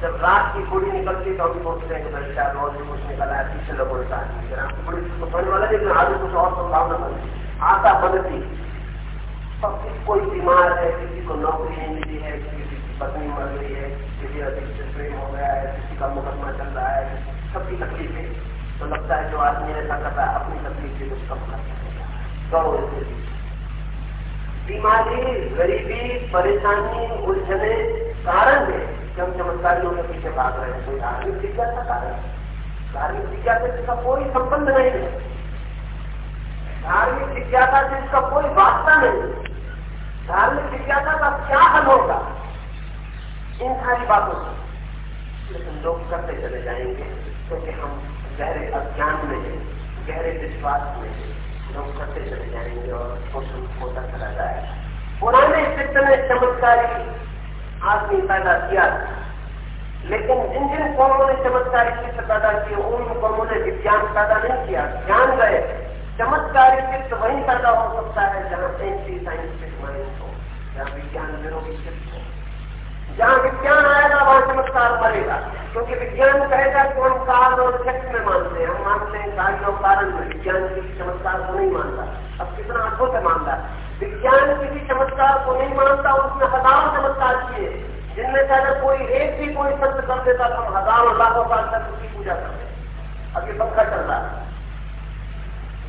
A: जब रात की पूरी निकलती तो हम सोचते हैं कि भाई क्या रोज में कुछ निकला है, पीछे लोग उल्टा रात की पूरी तो होने वाला लेकिन आगे कुछ और संभावना बनती आता बनती और कोई बीमार है, किसी को नौकरी नहीं मिली है, किसी की पत्नी मर गई है, किसी अधिक से प्रेम हो गया है, किसी का मुकदमा चल रहा है, सबकी तकलीफ़। तो लगता है जो आदमी ऐसा करता है, अपनी तकलीफ़ से कुछ कम कर सकता है बीमारी, गरीबी, परेशानी, उलझने, कारण है कि हम चमत्कारियों के पीछे भाग रहे हैं। कोई धार्मिक जिज्ञासा कारण धार्मिक जिज्ञासा इसका कोई संबंध नहीं है। धार्मिक जिज्ञासा से इसका कोई वास्ता नहीं धार्मिक जिज्ञासा का क्या हल होगा? इन सारी बातों से। लेकिन लोग करते चले जाएँगे, क्योंकि हम गहरे अज्ञान में गहरे विश्वास में है लोग करते चले जाएँगे और होता चला पुराने ने चमत्कारी आदमी पैदा किया लेकिन जिन जिन कौमों ने चमत्कारी चित्र पैदा किए, उन कौमों ने विज्ञान पैदा नहीं किया। ज्ञान गए। चमत्कारी चित्र वही पैदा हो सकता है जहाँ एंटी साइंटिफिक माइंड हो, जहाँ विज्ञान विरोधी चित्र हो। जहाँ विज्ञान आएगा, वहाँ चमत्कार मरेगा क्योंकि विज्ञान कहेगा कि हम काल और शक्ति में मानते हैं हम मानते हैं कार्य और कारण में विज्ञान किसी चमत्कार को नहीं मानता अब अद्भुत है विज्ञान किसी चमत्कार को नहीं मानता, उसने हज़ारों चमत्कार किए। जिनमें से अगर कोई एक भी कोई सत्य कर देता तो हम हज़ारों, लाखों साल तक उसकी पूजा करते अब ये चल रहा है।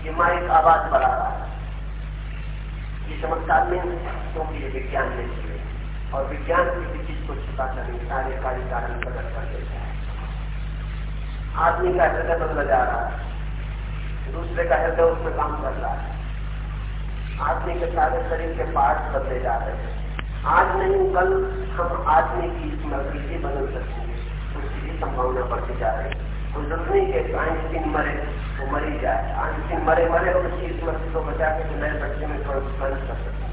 A: ये माइक आवाज़ बढ़ा रहा है। ये चमत्कार नहीं क्योंकि ये विज्ञान नहीं किए और विज्ञान किसी चीज़ को छुपाता नहीं सारे कार्य कारण प्रकट कर देता है। आदमी का हृदय बदला जा रहा है। दूसरे का हृदय उसमें काम कर रहा है। आदमी के सारे शरीर के पार्ट बदले जा रहे हैं। आज नहीं, कल हम आदमी की स्मृति भी बदल सकते हैं। उसकी भी संभावना बढ़ती जा रही है। कोई नहीं कि आइंस्टीन मरे वो मरी जाए। आइंस्टीन मरे मरे और उसकी स्मृति को बचा के नए बच्चे में बंद कर सकते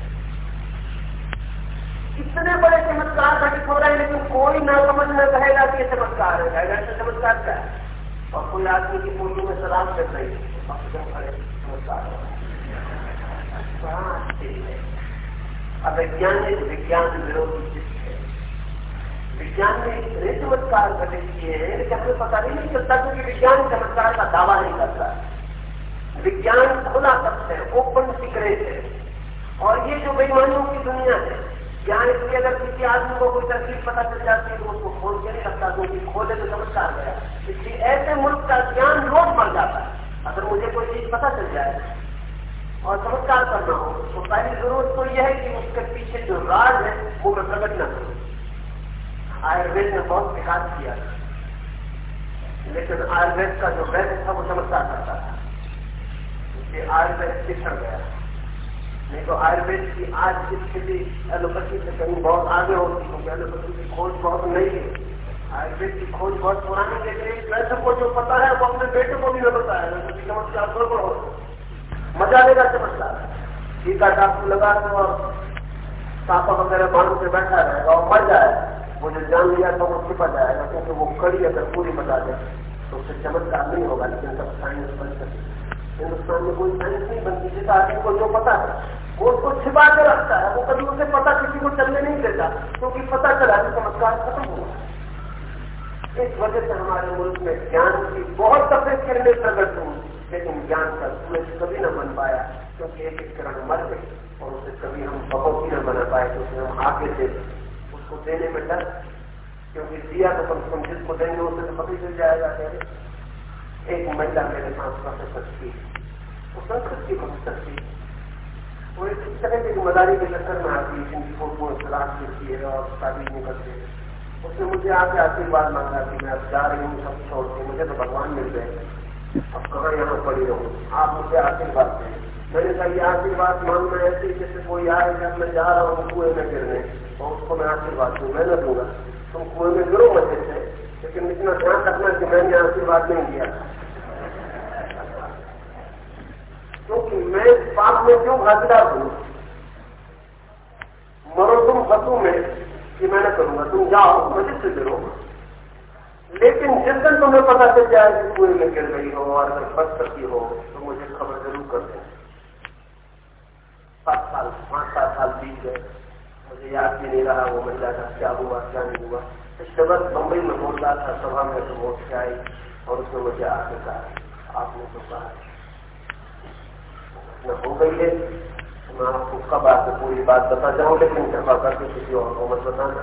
A: इतने बड़े चमत्कार घटित हो रहे हैं, लेकिन कोई ना समझ में कहेगा कि ये चमत्कार है। कहेगा ऐसा चमत्कार क्या है? और कोई आदमी की पूरी में शराब कर रही है। चमत्कार अब वैज्ञानिक विज्ञान विरोधी विज्ञान ने इतने चमत्कार घटित किए हैं, लेकिन हमें पता ही नहीं चलता क्योंकि विज्ञान चमत्कार का दावा नहीं करता। विज्ञान खुला सत्य है ओपन सीक्रेट है। और ये जो बेईमानियों की दुनिया है ज्ञान इसलिए अगर किसी आदमी को कोई तकलीफ़ पता चल जाती है तो उसको खोल के नहीं लगता क्योंकि खोले तो चमत्कार गया इसलिए ऐसे मुल्क का ज्ञान रोज मर जाता है। अगर मुझे कोई चीज़ पता चल जाए और चमत्कार करना हो तो पहली ज़रूरत तो यह है कि उसके पीछे जो राज है, वो मैं प्रकट न करूँ आयुर्वेद ने बहुत विकास किया। लेकिन आयुर्वेद का जो वैद्य था, वो चमत्कार करता था। इसलिए आयुर्वेद पिछड़ गया। नहीं तो आयुर्वेद की आज की स्थिति एलोपैथी से कहीं बहुत आगे होती, क्योंकि एलोपैथी की खोज बहुत नई है। आयुर्वेद की खोज बहुत पुरानी लेकिन वैद्य को जो पता है, वो अपने बेटे को भी न बताया चमत्कार गड़बड़ हो। मज़ा लेगा चमत्कार टीका टापू लगा दो और सापा वगैरह बाँध के बैठा रहेगा और मर जाए वो जो जान लिया तो वो छिपा जाएगा, क्योंकि वो कड़ी अगर पूरी बता दे तो उससे चमत्कार नहीं होगा, लेकिन सब साइंस बन सकती हिंदुस्तान में कोई साइंस नहीं बनती, जिस आदमी को जो पता है, वो उसको छिपा के रखता है, वो कभी उसे पता किसी को चलने नहीं देता, क्योंकि पता चला कि चमत्कार खत्म हुआ। इस वजह से हमारे मुल्क में ज्ञान की बहुत सफ़ेद किरणें प्रकट हुई। लेकिन ज्ञान का सूरज कभी न बन पाया, क्योंकि एक एक किरण मर गई और उसे कभी हम बहुत ही न बना पाए क्योंकि हम आगे से उसको देने में डर, क्योंकि दिया तो कम से कम जिसको देंगे उसे तो पता चल जाएगा कहते एक महिला मेरे साथ प्रोफेसर थी वो संस्कृत की प्रोफेसर थी वो एक तरह की ज़िम्मेदारी के चक्कर में आती है, जिनकी फ़ोटो तलाश देती है और शादी नहीं करते उसने मुझे आके आशीर्वाद मांगा कि मैं अब जा रही हूँ, सब छोड़ के, मुझे तो भगवान मिल गए। कहाँ यहाँ पड़ी रहूँ आप मुझे आशीर्वाद दें मैंने कहा ये आशीर्वाद मांगना ऐसे जैसे कोई आए जब मैं जा रहा हूँ कुएँ में गिरने और उसको मैं आशीर्वाद दूँ मैं न तुम कुएँ में गिरो मज़े से लेकिन इतना ध्यान रखना कि मैंने आशीर्वाद नहीं दिया क्योंकि मैं पाप में क्यों भागीदार हूँ मरो तुम फंसू में कि मैं न करूँगा तुम जाओ मज़े से गिरो लेकिन जिस दिन तुम्हें पता चल जाए कि कुएँ में गिर गई हो और अगर बच सकती हो तो मुझे खबर ज़रूर कर दें। सात साल, पाँच सात साल बीत गए। मुझे याद भी नहीं रहा वो महिला का क्या हुआ, क्या नहीं हुआ। इस शब्द बम्बई में बोल रहा था, सभा में तो वोट से आई और उसने मुझे आके कहा आपने तो कहा हो। गई है। मैं आपको कब आके पूरी बात बता जाऊँ, लेकिन कृपा करके किसी और को मत बताना।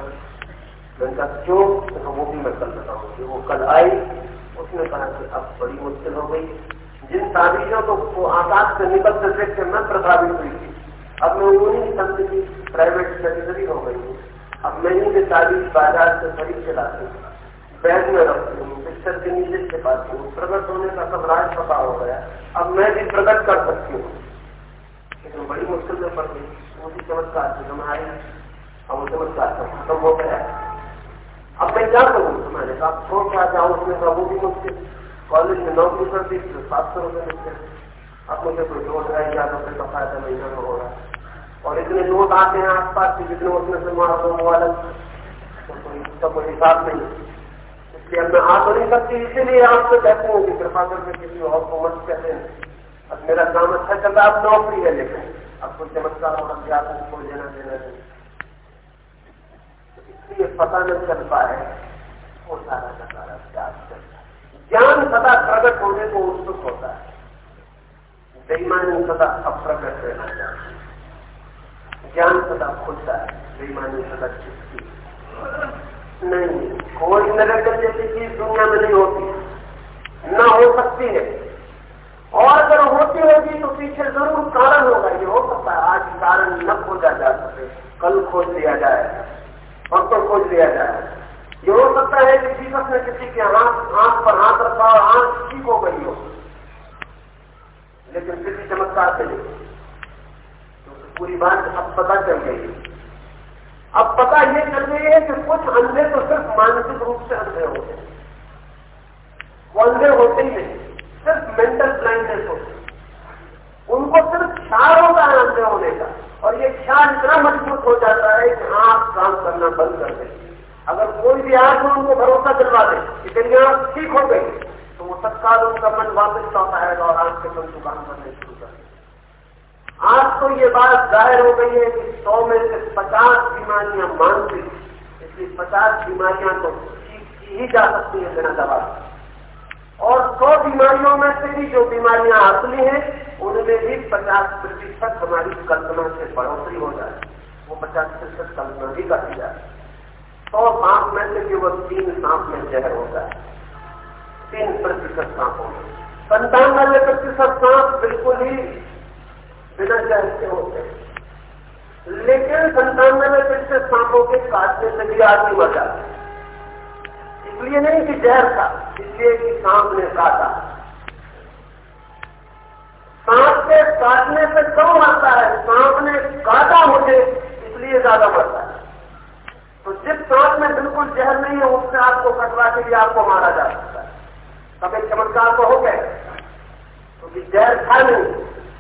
A: मैंने कहा, क्यों? तो वो भी मैं कल बताऊँगी वो कल आई, उसने कहा कि अब बड़ी मुश्किल हो गई। जिन तारीखों को वो आकाश से निकलते देख के मैं प्रभावित हुई थी, अब मैं उन्हीं संत की प्राइवेट सेक्रेटरी हो गई हूँ। अब मैं ही तारीख बाज़ार से खरीद के लाती हूँ। बैग में रखती हूँ पिक्चर के नीचे छिपाती हूँ प्रकट होने का सब राज पता हो गया। अब मैं भी प्रकट कर सकती हूँ। लेकिन बड़ी मुश्किल में पड़ गई। वो भी चमत्कार से आई अब वो चमत्कार खत्म हो गया। अब मैं क्या करूँ? तो मैंने कहा, छोड़ क्या जाऊँ उसने कहा वो भी मुश्किल कॉलेज में नौकरी कर दी तो सात सौ रुपये मिलते अब मुझे कोई दो ढाई हज़ार रुपये का फ़ायदा महीना में हो रहा है। और इतने नोट आते हैं आसपास के जितने उसमें से मारा दो मोबाइल तो कोई उसका कोई हिसाब नहीं कि अब मैं आ तो नहीं सकती इसीलिए आपसे कहती हूँ कि कृपा करके किसी और को मत कहते हैं। अब मेरा काम अच्छा चल रहा है, अब नौकरी है लेकिन। अब कोई चमत्कार और अज्ञात को लेना देना नहीं इसलिए पता नहीं चल पाए, वो सारा का सारा त्याग है ज्ञान सदा प्रकट होने को उत्सुक होता है। बेईमानी सदा अप्रकट रहना चाहती ज्ञान सदा खुलता है, बेईमानी सदा चिपकी नहीं, कोई नगर जैसी चीज़ दुनिया में नहीं होती, न हो सकती है। और अगर होती होगी तो पीछे ज़रूर कारण होगा, ये हो सकता है। आज कारण न खोजा जा सके, कल खोज लिया जाए परसों खोज लिया जाए। ये हो सकता है कि जीसस ने किसी के हाथ आँख पर हाथ रखा और आँख ठीक हो गई हो। लेकिन किसी चमत्कार से नहीं। तो पूरी बात अब पता चल गई अब पता ये चल रही है कि कुछ अंधे तो सिर्फ़ मानसिक रूप से अंधे होते हैं। वो अंधे होते ही नहीं, सिर्फ़ मेंटल ब्लाइंडनेस होती उनको सिर्फ़ ख्याल होता है अंधे होने का और ये ख्याल इतना मज़बूत हो जाता है कि आप काम करना बंद कर दे। अगर कोई भी आदमी उनको भरोसा दिलवा दे कि आँख ठीक हो गई तो वो तत्काल उनका मन वापस लौट आएगा और आपके मन को काम करने शुरू कर आज तो ये बात ज़ाहिर हो गई है कि सौ में से पचास बीमारियाँ मानसिक इसलिए पचास बीमारियाँ तो ठीक की ही जा सकती है, बिना दवा और सौ बीमारियों में से भी जो बीमारियाँ असली हैं, उनमें भी पचास प्रतिशत हमारी कल्पना से बढ़ोतरी हो जाए। वो पचास प्रतिशत कल्पना भी करती जाए। सौ सांप में से केवल तीन सांप में जहर होता है। तीन प्रतिशत सांपों में। संतानवे प्रतिशत सांप बिल्कुल ही बिना जहर के होते हैं। लेकिन संतानवे प्रतिशत सांपों के काटने से भी आदमी मर जाता इसलिए नहीं कि जहर था, इसलिए कि सांप ने काटा सांप के काटने से कम मरता है सांप ने काटा मुझे, इसलिए ज़्यादा मरता है। तो जिस सांप में बिल्कुल जहर नहीं है उससे आपको कटवा के लिए आपको मारा जा सकता है। कभी चमत्कार तो हो गए क्योंकि तो जहर था नहीं,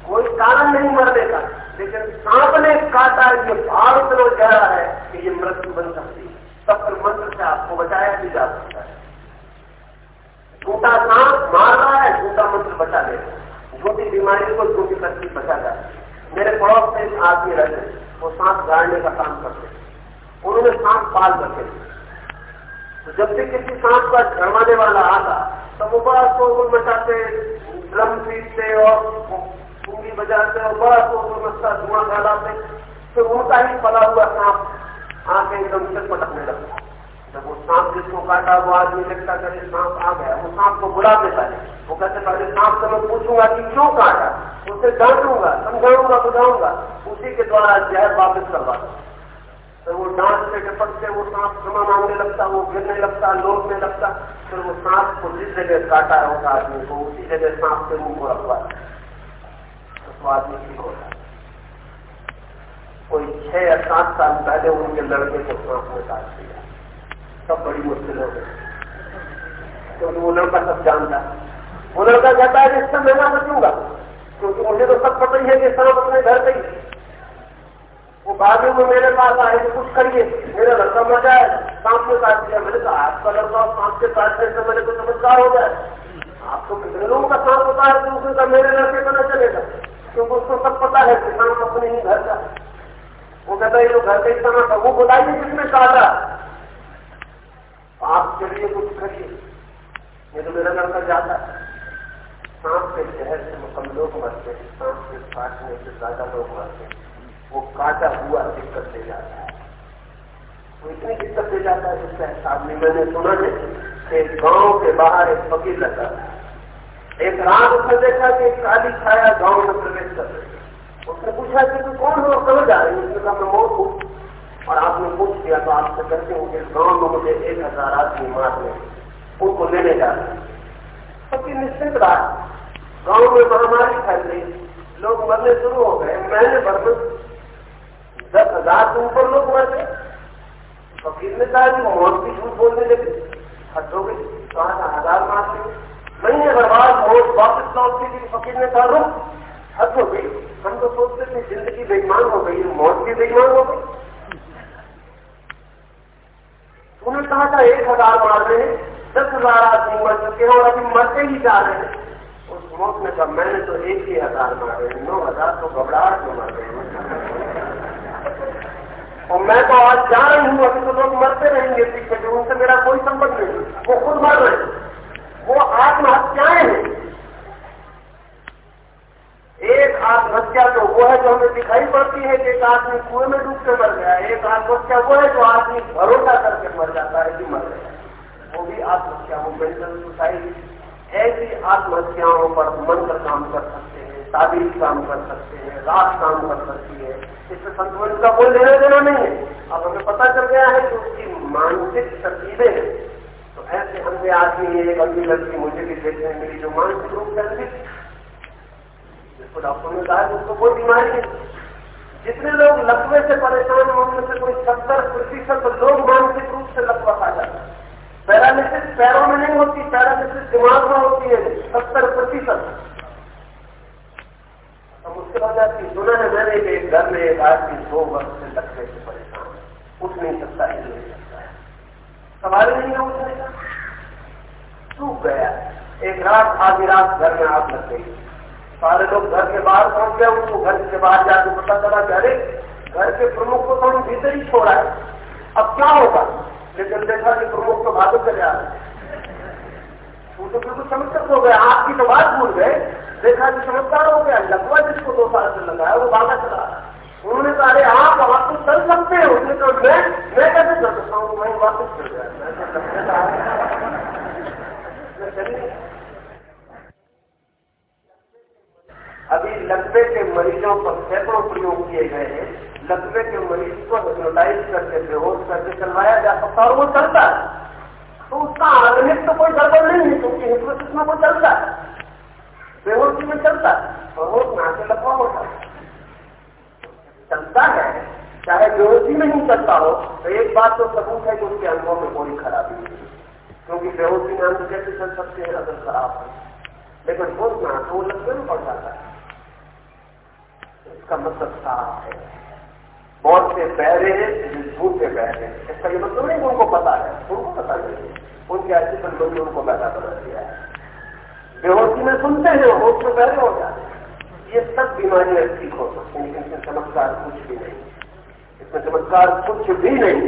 A: कोई कारण नहीं मरने का। लेकिन सांप ने काटा, ये भाव इतना गहरा है कि ये मृत्यु बन सकती है। फिर मंत्र से आपको बचाया भी जा सकता है। झूठा सांप मार रहा है, झूठा मंत्र बचा ले झूठी बीमारी को झूठी शक्ति बचा जाए मेरे पड़ोस में आदमी रहते वो सांप गाड़ने का काम करते उन्होंने सांस पाल रखे तो जब भी किसी सांस का झड़वाने वाला आता, तब वो बड़ा शोर मचाते, ड्रम पीटते और पूरी बजाते और बड़ा शोर मचता, धुआँ फैलाते फिर उनका ही पला हुआ सांप आके एकदम से पटकने लगता जब वो सांप जिसको काटा, वो आदमी लगता करे सांप आ गया। वो सांप को बुला देता है वो कहते, पहले सांप से मैं पूछूँगा कि क्यों काटा? उसे डांटूँगा, समझाऊँगा, बुझाऊँगा। उसी के द्वारा जहर वापिस करवा तो वो डांट से टपक से वो सांप क्षमा मांगने लगता, वो गिरने लगता, लोटने लगता। फिर वो सांप को जिस जगह काटा है, उस आदमी को उसी जगह सांप के मुँह को रखवा। तो आदमी ठीक होता कोई छह या सात साल पहले उनके लड़के को सांप में काट दिया सब बड़ी मुश्किल हो गई। क्योंकि वो लड़का सब जानता है। वो लड़का कहता है इससे मैं ना बचूँगा क्योंकि मुझे तो सब पता ही है कि सांप अपने घर पे ही। वो बाद में मेरे पास आए तो कुछ करिए। मेरा लड़का मर जाए सांप ने काट दिया मैंने कहा, आपका लड़का सांप के काटने से मेरे को चमत्कार हो जाए आपको कितने लोगों का सांप होता है तो उसका मेरे लड़के का न चलेगा। क्योंकि उसको सब पता है कि सांप अपने ही घर का वो कहता है जो घर का ही था वो बताइए किसने काटा आप चलिए कुछ करिए। ये तो मेरा लड़का जाता है। सांप के शहर से कम लोग मरते हैं। सांप के काटने से ज़्यादा लोग मरते हैं। वो काटा हुआ दिक्कत दे जाता है। वो इतनी दिक्कत दे जाता है जिसका हिसाब नहीं मैंने सुना है कि गाँव के बाहर एक फकीर लगा एक रात उसने देखा कि काली छाया गाँव में प्रवेश कर रही उसने पूछा कि तू कौन हो? कहाँ जा रही कहा, मैं मौत हूँ। और आपने पूछ दिया तो आपसे करते हूँ कि गाँव में मुझे एक हज़ार आदमी मारने उनको लेने जा रहे सबकी निश्चित बात। गाँव में महामारी फैल गई। लोग मरने शुरू हो गए। महीने भर में दस हज़ार से ऊपर लोग मर गए। फकीर ने कहा कि मौत की झूठ बोलने लगे। हद हो गई। कहा हज़ार मार लिए महीने भर बाद मौत वापस लौटती थी। फकीर ने कहा, रुक। हद हो गई। हम तो सोचते थे ज़िंदगी बेईमान हो गई, मौत भी बेईमान हो गई। उन्होंने कहा था, एक हज़ार मार रहे दस हज़ार आदमी मर चुके हैं और अभी मरते ही जा रहे हैं। उस मौत ने कहा मैंने तो एक ही हज़ार मारे, नौ हज़ार तो घबराहट में मर गए। और मैं तो आज जा रही हूँ, अभी तो लोग मरते रहेंगे पीछे उनसे मेरा कोई संबंध नहीं। वो खुद मर रहे वो आत्महत्याएँ हैं। एक आत्महत्या तो वो है जो हमें दिखाई पड़ती है कि एक आदमी कुएँ में डूब के मर गया एक आत्महत्या वो है जो आदमी भरोसा करके मर जाता है कि मर गया। वो भी आत्महत्या हो मेंटल सुसाइड ऐसी आत्महत्याओं पर मन का काम कर सकते हैं, ताबीज काम कर सकते हैं रात काम कर सकती है। इससे संतुलन का कोई लेना देना नहीं है। अब हमें पता चल गया है कि उसकी मानसिक तरकीबें हैं। ऐसे अंधे आदमी एक अंधी लड़की मुझे भी देखने मिली जो मानसिक रूप से जिसको डॉक्टर ने कहा कि उसको कोई बीमारी नहीं। जितने लोग लकवे से परेशान हैं, उनमें से कोई सत्तर प्रतिशत लोग मानसिक रूप से लकवा खा जाते हैं। पैरालिसिस पैरों में नहीं होती, पैरालिसिस दिमाग में होती है, सत्तर प्रतिशत। तो मुश्किल हो जाती सुना है, मैंने एक घर में एक आदमी दो वर्ष से लकवे से परेशान उठ नहीं सकता ही नहीं सवाल नहीं है उसने सूख गया। एक रात, आधी रात घर में आग लग गई। सारे लोग घर के बाहर पहुँच गए, उनको घर के बाहर जाकर पता चला अरे, घर के प्रमुख को तो भीतर ही छोड़ा है अब क्या होगा? लेकिन देखा कि प्रमुख तो भागो चले आ रहे वो तो बिल्कुल समझकर हो गए, आपकी तो बात भूल गए। देखा कि समझदार हो गया लगवा जिसको दो साल से लगा है वो भागा चला। उन्होंने कहा, अरे, आप तो चल सकते हैं उसने कहा मैं मैं कैसे चल सकता हूँ? वहीं वापस चल गया अभी लकवे के मरीजों पर सैकड़ों प्रयोग किए गए हैं। लकवे के मरीज़ को हिप्नोटाइज करके बेहोश करके चलवाया जा सकता और वो चलता है। तो उसका आधुनिक तो कोई गड़बड़ नहीं है, क्योंकि हिप्नोसिस में वो चलता है। बेहोशी में चलता है, और वो ना से लकवा होता है। चलता है, चाहे बेहोशी में नहीं चलता हो तो एक बात तो सबूत है कि उसके अनुभव में कोई खराबी नहीं क्योंकि बेहोशी में हम कैसे चल सकते हैं, अगर खराब है। लेकिन वो लगने में पड़ जाता है। इसका मतलब साफ़ है। बहुत से बहरे झूठ बहरे इसका ये मतलब नहीं उनको पता है। उनको पता नहीं उनके ऐसे संबंध उनको पैदा बना दिया है। बेहोशी में सुनते हैं, होश में बहरे हो जाते ये सब बीमारियाँ ठीक हो सकती हैं, लेकिन इसमें चमत्कार कुछ भी नहीं। इसमें चमत्कार कुछ भी नहीं।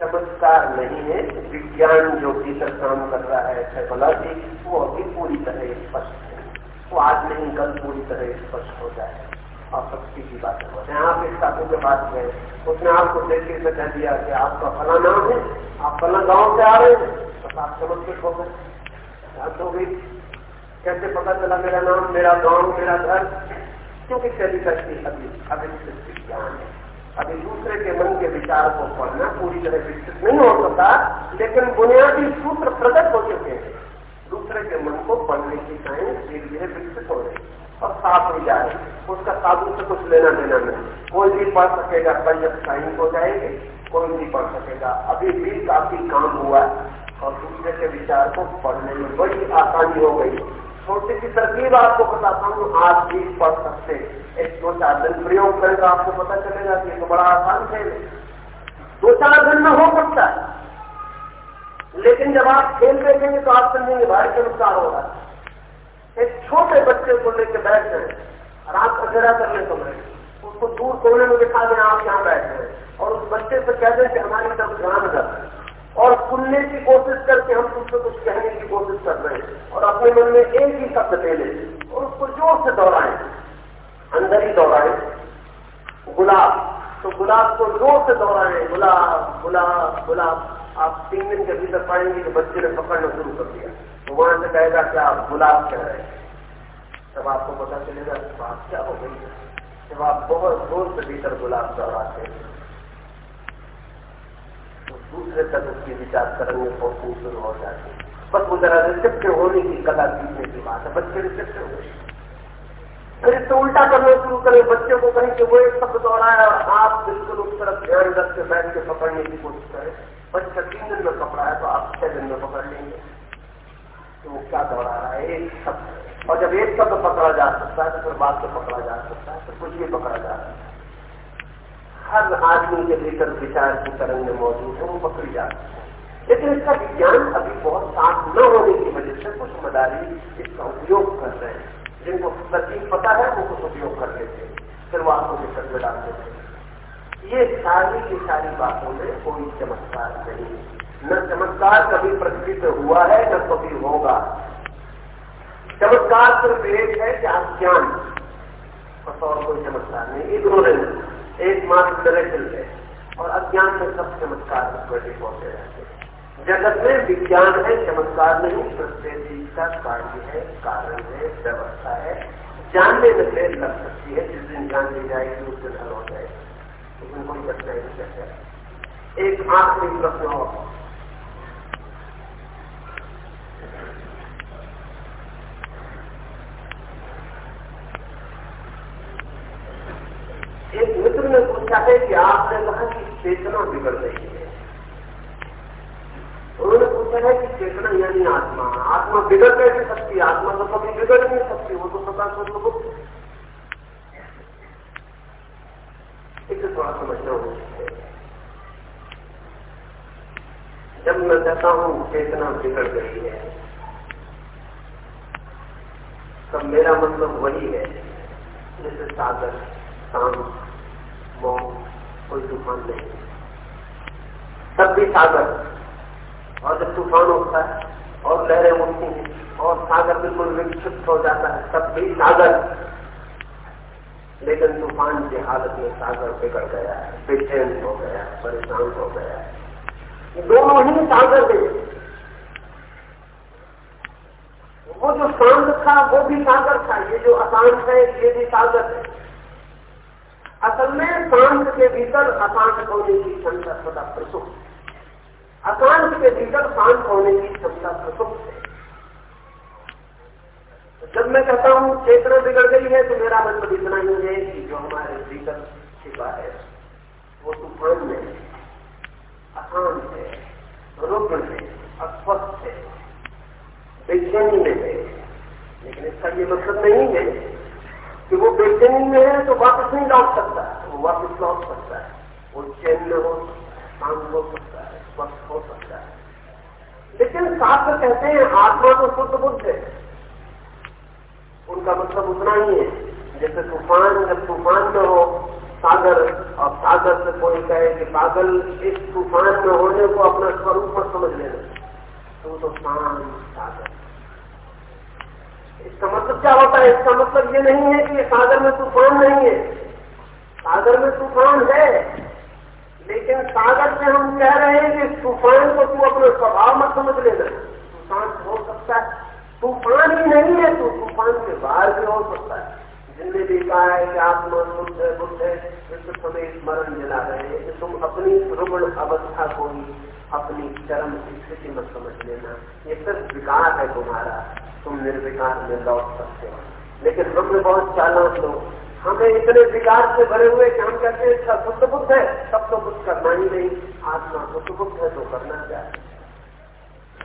A: चमत्कार नहीं है। विज्ञान जो भीतर काम कर रहा है साइकोलॉजी वो अभी पूरी तरह स्पष्ट है। वो आज नहीं कल पूरी तरह स्पष्ट हो जाए। और शक्ति की बात हैं आप एक साथी के पास गए उसने आपको देखे से कह दिया कि आपका फला नाम है, आप फला गाँव से आ रहे हैं तो आप समर्पित हो गए। हो गई कैसे पता चला मेरा नाम, मेरा गाँव, मेरा घर? क्योंकि चली करती अभी अविकसित विज्ञान है। अभी दूसरे के मन के विचार को पढ़ना पूरी तरह विकसित नहीं हो सकता, लेकिन बुनियादी सूत्र प्रकट हो चुके हैं। दूसरे के मन को पढ़ने की साइंस धीरे धीरे विकसित हो रही और साफ़ हो। जाए उसका साधु से कुछ लेना देना नहीं। कोई भी पढ़ सकेगा पंजक साइन हो जाएँगे, कोई नहीं पढ़ सकेगा। अभी भी काफ़ी काम हुआ और दूसरे के विचार को पढ़ने में बड़ी आसानी हो गई। छोटी सी तरकीब आपको बताता हूँ, आप भी पढ़ सकते एक दो चार दिन प्रयोग करें तो आपको पता चलेगा कि तो बड़ा आसान है। दो चार दिन में हो सकता है। लेकिन जब आप खेल देखेंगे तो आप समझेंगे भाई चमत्कार होगा एक छोटे बच्चे को लेकर बैठ गए रात अंधेरा करने को बैठे उसको दूर कोने में बिठा दें आप यहाँ बैठ गए। और उस बच्चे से कह दें कि हमारी तरफ़ ध्यान रख। और सुनने की कोशिश करके हम तुमसे कुछ कहने की कोशिश कर रहे हैं। और अपने मन में एक ही शब्द दे लें और उसको ज़ोर से दोहराएँ। अंदर ही दोहराएँ। गुलाब। तो गुलाब को ज़ोर से दोहराएँ। गुलाब गुलाब गुलाब। आप तीन दिन के भीतर पाएँगे कि बच्चे ने पकड़ना शुरू कर दिया। तो वहाँ से कहेगा कि आप गुलाब कह रहे हैं? तब आपको पता चलेगा कि बात क्या हो गई है। जब आप बहुत ज़ोर से भीतर गुलाब दोहराते हैं तो दूसरे तक उसकी विचार करने पहुंचनी शुरू हो जाती है। बस वो जरा रिसेप्टिव होने की कला सीखने की बात है। बच्चे रिसेप्टिव हो फिर इससे उल्टा करना शुरू करें। बच्चे को कहीं कि वो एक शब्द दोहराया आप बिल्कुल उस तरफ़ ध्यान रख के बैठ के पकड़ने की कोशिश करें। बच्चा तीन दिन में पकड़ा है तो आप छह दिन में पकड़ लेंगे। तो वो क्या दोहरा रहा है? एक शब्द और जब एक शब्द पकड़ा जा सकता है तो फिर बात से पकड़ा जा सकता है तो कुछ भी पकड़ा जा सकता है। हर आदमी के भीतर विचार की तरंग मौजूद है, वो पकड़ी जा सकती है। लेकिन इसका विज्ञान अभी बहुत साफ़ न होने की वजह से कुछ मदारी इसका उपयोग कर रहे हैं। जिनको तरकीब पता है, वो कुछ उपयोग कर लेते हैं। फिर वो आपको दिक्कत में डाल देते हैं। ये सारी की सारी बातों में कोई चमत्कार नहीं। न चमत्कार कभी पृथ्वी पे हुआ है, न कभी होगा। चमत्कार सिर्फ़ एक है कि आप ज्ञान। बस और कोई चमत्कार नहीं। इग्नोरेंस एकमात्र डायरेक्शन है। और अज्ञान में सब चमत्कार प्रकट होते रहते हैं। जगत में विज्ञान है, चमत्कार नहीं। प्रत्येक चीज़ का कार्य है, कारण है, व्यवस्था है। जानने में लग सकती है। जिस दिन जान ली जाएगी, उस दिन हल हो जाएगी। लेकिन कोई नहीं सकता एक आखिरी प्रश्न और एक मित्र ने पूछा है कि आपने कहा कि चेतना बिगड़ रही है। उन्होंने पूछा है कि चेतना यानी आत्मा। आत्मा बिगड़ कैसे सकती है आत्मा तो कभी बिगड़ नहीं सकती, वो तो सदा स्वरूप इसे थोड़ा समझना होना जब मैं कहता हूँ, चेतना बिगड़ गई है तब मेरा मतलब वही है, जैसे सागर, शाम मौन कोई तूफ़ान नहीं। तब भी सागर, और जब तूफ़ान उठता है, और लहरें उठती हैं, और सागर बिल्कुल विक्षिप्त हो जाता है, तब भी सागर लेकिन तूफ़ान की हालत में सागर बिगड़ गया बेचैन हो गया परेशान हो गया दोनों ही सागर थे वो जो शांत था, वो भी सागर था। ये जो अशांत है, ये भी सागर है। असल में शांत के भीतर अशांत होने की क्षमता सदा प्रसुप्त अशांत के भीतर शांत होने की क्षमता प्रसुप्त है। जब मैं कहता हूँ चेतना बिगड़ गई है तो मेरा मतलब इतना ही है कि जो हमारे भीतर छिपा है, वो तूफ़ान में अशांत है रुग्ण है, अस्वस्थ है, बेचैनी में है। लेकिन इसका ये मतलब नहीं है कि वो बेचैनी में है तो वापस नहीं लौट सकता वो वापस लौट सकता है। वो चैन में हो शांत हो सकता है, स्वस्थ हो सकता है। लेकिन शास्त्र कहते हैं, आत्मा तो शुद्ध बुद्ध है। उनका मतलब उतना ही है। जैसे तूफ़ान, जब तूफ़ान में हो, सागर और सागर से कोई कहे कि पागल, इस तूफ़ान में होने को अपना स्वरूप पर समझ लेना। तो तो शांत सागर। इसका मतलब क्या होता है? इसका मतलब ये नहीं है कि सागर में तूफ़ान नहीं है। सागर में तूफ़ान है। लेकिन सागर से हम कह रहे हैं कि तूफ़ान को तू अपने स्वभाव में समझ लेना। तूफ़ान हो सकता है। तूफ़ान ही नहीं है तो तूफ़ान के बाहर भी हो सकता है? जिनने भी कहा है कि आत्मा बुद्ध है बुद्ध है विश्व समय स्मरण दिला रहे हैं कि तुम अपनी रुग्ण अवस्था को ही अपनी चरम स्थिति में समझ लेना। ये सिर्फ़ विकार है तुम्हारा। तुम निर्विकार में लौट सकते हो। लेकिन रुग्ण बहुत चालक लोग। हमें इतने विकार से भरे हुए कि हम कहते हैं अच्छा शुद्ध बुद्ध है। तब तो कुछ करना ही नहीं। आत्मा शुद्ध बुद्ध है तो करना है?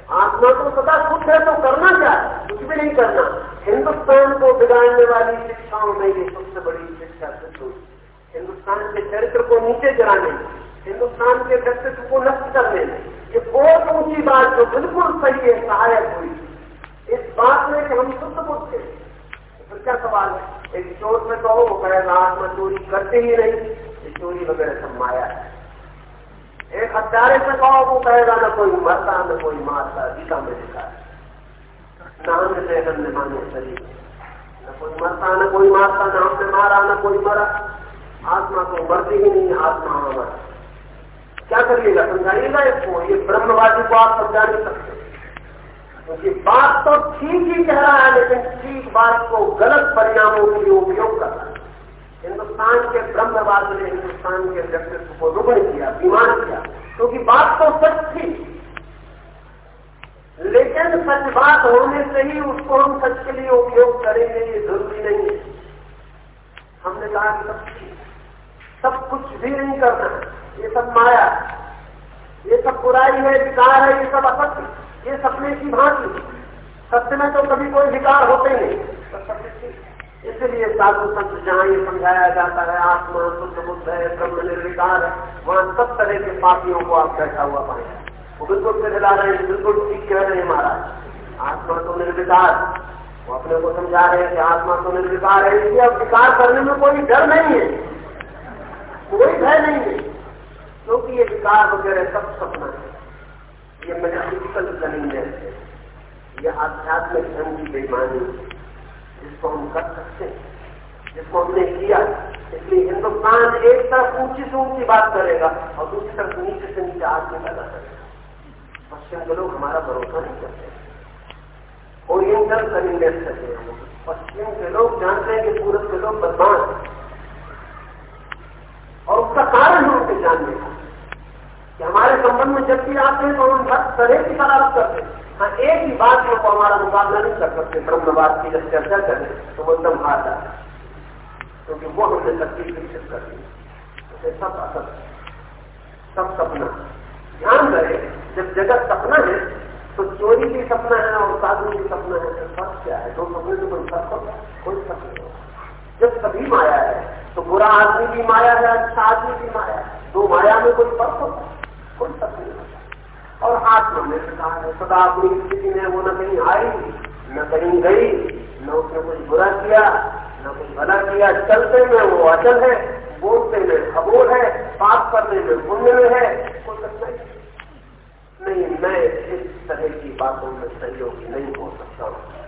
A: आत्मा तो सदा शुद्ध है तो करना क्या कुछ भी नहीं करना। हिंदुस्तान को बिगाड़ने वाली शिक्षाओं में ये सबसे बड़ी शिक्षा सिद्ध हुई। हिंदुस्तान के चरित्र को नीचे गिराने हिंदुस्तान के व्यक्तित्व को नष्ट करने, ये बहुत ऊँची बात जो बिल्कुल सही है, सहायक हुई। इस बात में कि हम शुद्ध बुद्ध थे। फिर क्या सवाल है? एक चोर में कहो वो कहेगा आत्मा चोरी करते ही नहीं। चोरी वगैरह सब माया है। हत्यारे से कहो, वो कहेगा, ना कोई मरता, न कोई मारता, गीता में लिखा है। न हमने लेखन माने शरीर। न कोई मरता, न कोई मारता, न हमने मारा, न कोई मरा। आत्मा तो मरती ही नहीं, आत्मा हमारा क्या करिएगा, समझाइएगा इसको? ये ब्रह्मवादी को आप समझा नहीं सकते। क्योंकि बात तो ठीक ही कह रहा है, लेकिन ठीक बात को गलत परिणामों के लिए उपयोग कर रहा है। हिंदुस्तान के ब्रह्मवाद ने हिंदुस्तान के व्यक्तित्व को रुग्ण किया बीमार किया। क्योंकि बात तो सच थी। लेकिन सच बात होने से ही उसको हम सच के लिए उपयोग करेंगे, ये ज़रूरी नहीं है। हमने कहा सब सब कुछ भी नहीं करना। ये सब माया ये सब बुराई है, विकार है, ये सब असत्य ये सपने की भांति। सत्य में तो कभी कोई विकार होते नहीं। तो सत्य इसलिए साधु संत जहाँ ये समझाया जाता है, आत्मा शुद्ध बुद्ध है, ब्रह्म निर्विकार है, वहाँ सब तरह के पापियों को आप बैठा हुआ पाएँगे। वो बिल्कुल से दिला रहे हैं, बिल्कुल ठीक कह रहे हैं महाराज। आत्मा तो निर्विकार वो अपने को समझा रहे हैं कि आत्मा तो निर्विकार है, इसलिए अब विकार करने में कोई डर नहीं है। कोई भय नहीं है। क्योंकि ये विकार वगैरह सब सपना है। ये मेटाफिजिकल ज़मीन है। ये आध्यात्मिक धन की बेईमानी है। जिसको हम कर सकते जिसको हमने किया इसलिए हिंदुस्तान एक तरफ़ ऊँची से ऊँची बात करेगा और दूसरी तरफ़ नीचे से नीचे आदमी पैदा करेगा। पश्चिम के लोग हमारा भरोसा नहीं करते। ओरिएंटल कन्वीनियंस कहते हैं पश्चिम के लोग जानते हैं कि पूरब के लोग बदमाश और उसका कारण है उनके जानने का कि हमारे संबंध में जब भी आते हैं तो हम हर तरह की शरारत करते हैं। हाँ एक ही बात में वो हमारा मुकाबला नहीं कर सकते ब्रह्मवाद की जब चर्चा करें तो वो एकदम हार जाता क्योंकि वो हमने शक्ति विकसित कर दी। उसे सब असत सब सपना ध्यान रहे जब जगत सपना है तो चोरी भी सपना है और साधु भी सपना है तो सब क्या है? दो सपने तो कोई सब कोई सपना नहीं जब सभी माया है तो बुरा आदमी भी माया है अच्छा आदमी भी माया है। दो माया में कोई फ़र्क होता कोई सपना नहीं और हाथ में कहा है सदा अपनी स्थिति में वो न कहीं आई, न कहीं गई, न उसने कुछ बुरा किया, न कुछ भला किया। चलते में वो अचल है, बोलते में खबोल है, पाप करने में पुण्य में है। कोई सकता नहीं, मैं इस तरह की बातों में सहयोगी नहीं हो सकता हूँ।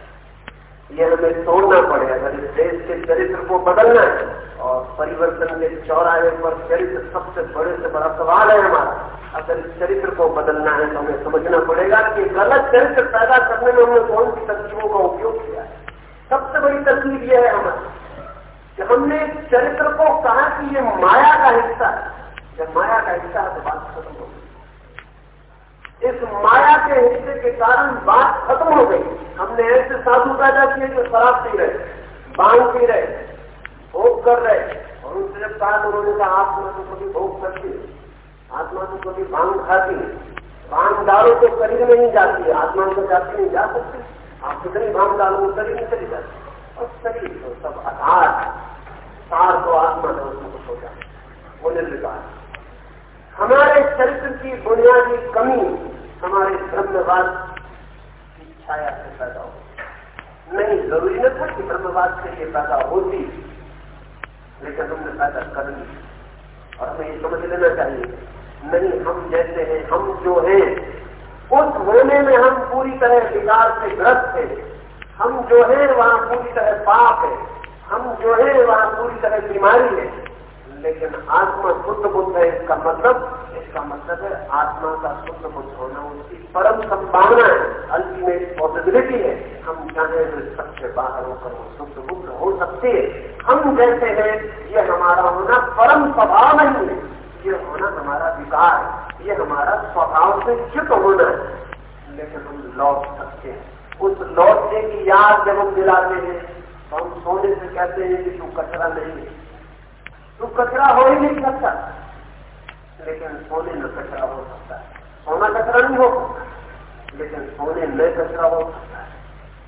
A: ये हमें तोड़ना पड़े अगर इस देश के चरित्र को बदलना है। और परिवर्तन के चौराहे पर चरित्र सबसे बड़े से बड़ा सवाल है हमारा। अगर इस चरित्र को बदलना है तो हमें समझना पड़ेगा कि गलत चरित्र पैदा करने में हमने कौन सी तरकीबों का उपयोग किया है। सबसे बड़ी तरकीब यह है हमारी कि हमने चरित्र को कहा कि ये माया का हिस्सा है। जब माया का हिस्सा है तो बात खत्म इस माया के हिस्से के कारण बात खत्म हो गई। हमने ऐसे साधु पैदा किए जो शराब पी रहे बांग पी रहे, भोग कर रहे, और उनसे जब कहा तो उन्होंने कहा आप तो कभी भोग करती है, आत्मा तो कभी भाँग खाती है। भाँग डालो तो शरीर में नहीं जाती है, आत्मा तो जाती नहीं, जा सकती। आप कितनी भाँग डालो वो शरीर में चली जाती और शरीर तो सब आधार, सार तो आत्मा है, उसमें कुछ हो जाए वो निर्विकार हमारे चरित्र की बुनियादी कमी, हमारे ब्रह्मवाद की छाया से पैदा हो। नहीं ज़रूरी न था कि ब्रह्मवाद से ये पैदा होती लेकिन हमने पैदा कर ली और हमें ये समझ लेना चाहिए, नहीं हम जैसे हैं, हम जो हैं, उस होने में हम पूरी तरह विकार से ग्रस्त हैं। हम जो है, वहाँ पूरी तरह पाप है। हम जो है, वहाँ पूरी तरह बीमारी है। लेकिन आत्मा शुद्ध बुद्ध है, इसका मतलब इसका मतलब है आत्मा का शुद्ध बुद्ध होना उसकी परम संभावना है अल्टीमेट पॉसिबिलिटी है। हम चाहे तो सबसे बाहर होकर वो शुद्ध बुद्ध हो सकते हैं। हम जैसे हैं, ये हमारा होना परम स्वभाव नहीं है। ये होना हमारा विकार ये हमारा स्वभाव से च्युत होना है। लेकिन हम लौट सकते हैं। उस लौटने की याद जब हम दिलाते हैं तो हम सोने से कहते हैं कि तू कचरा नहीं है। तू कचरा हो ही नहीं सकता। लेकिन सोने में कचरा हो सकता है। सोना कचरा नहीं हो सकता। लेकिन सोने में कचरा हो सकता है।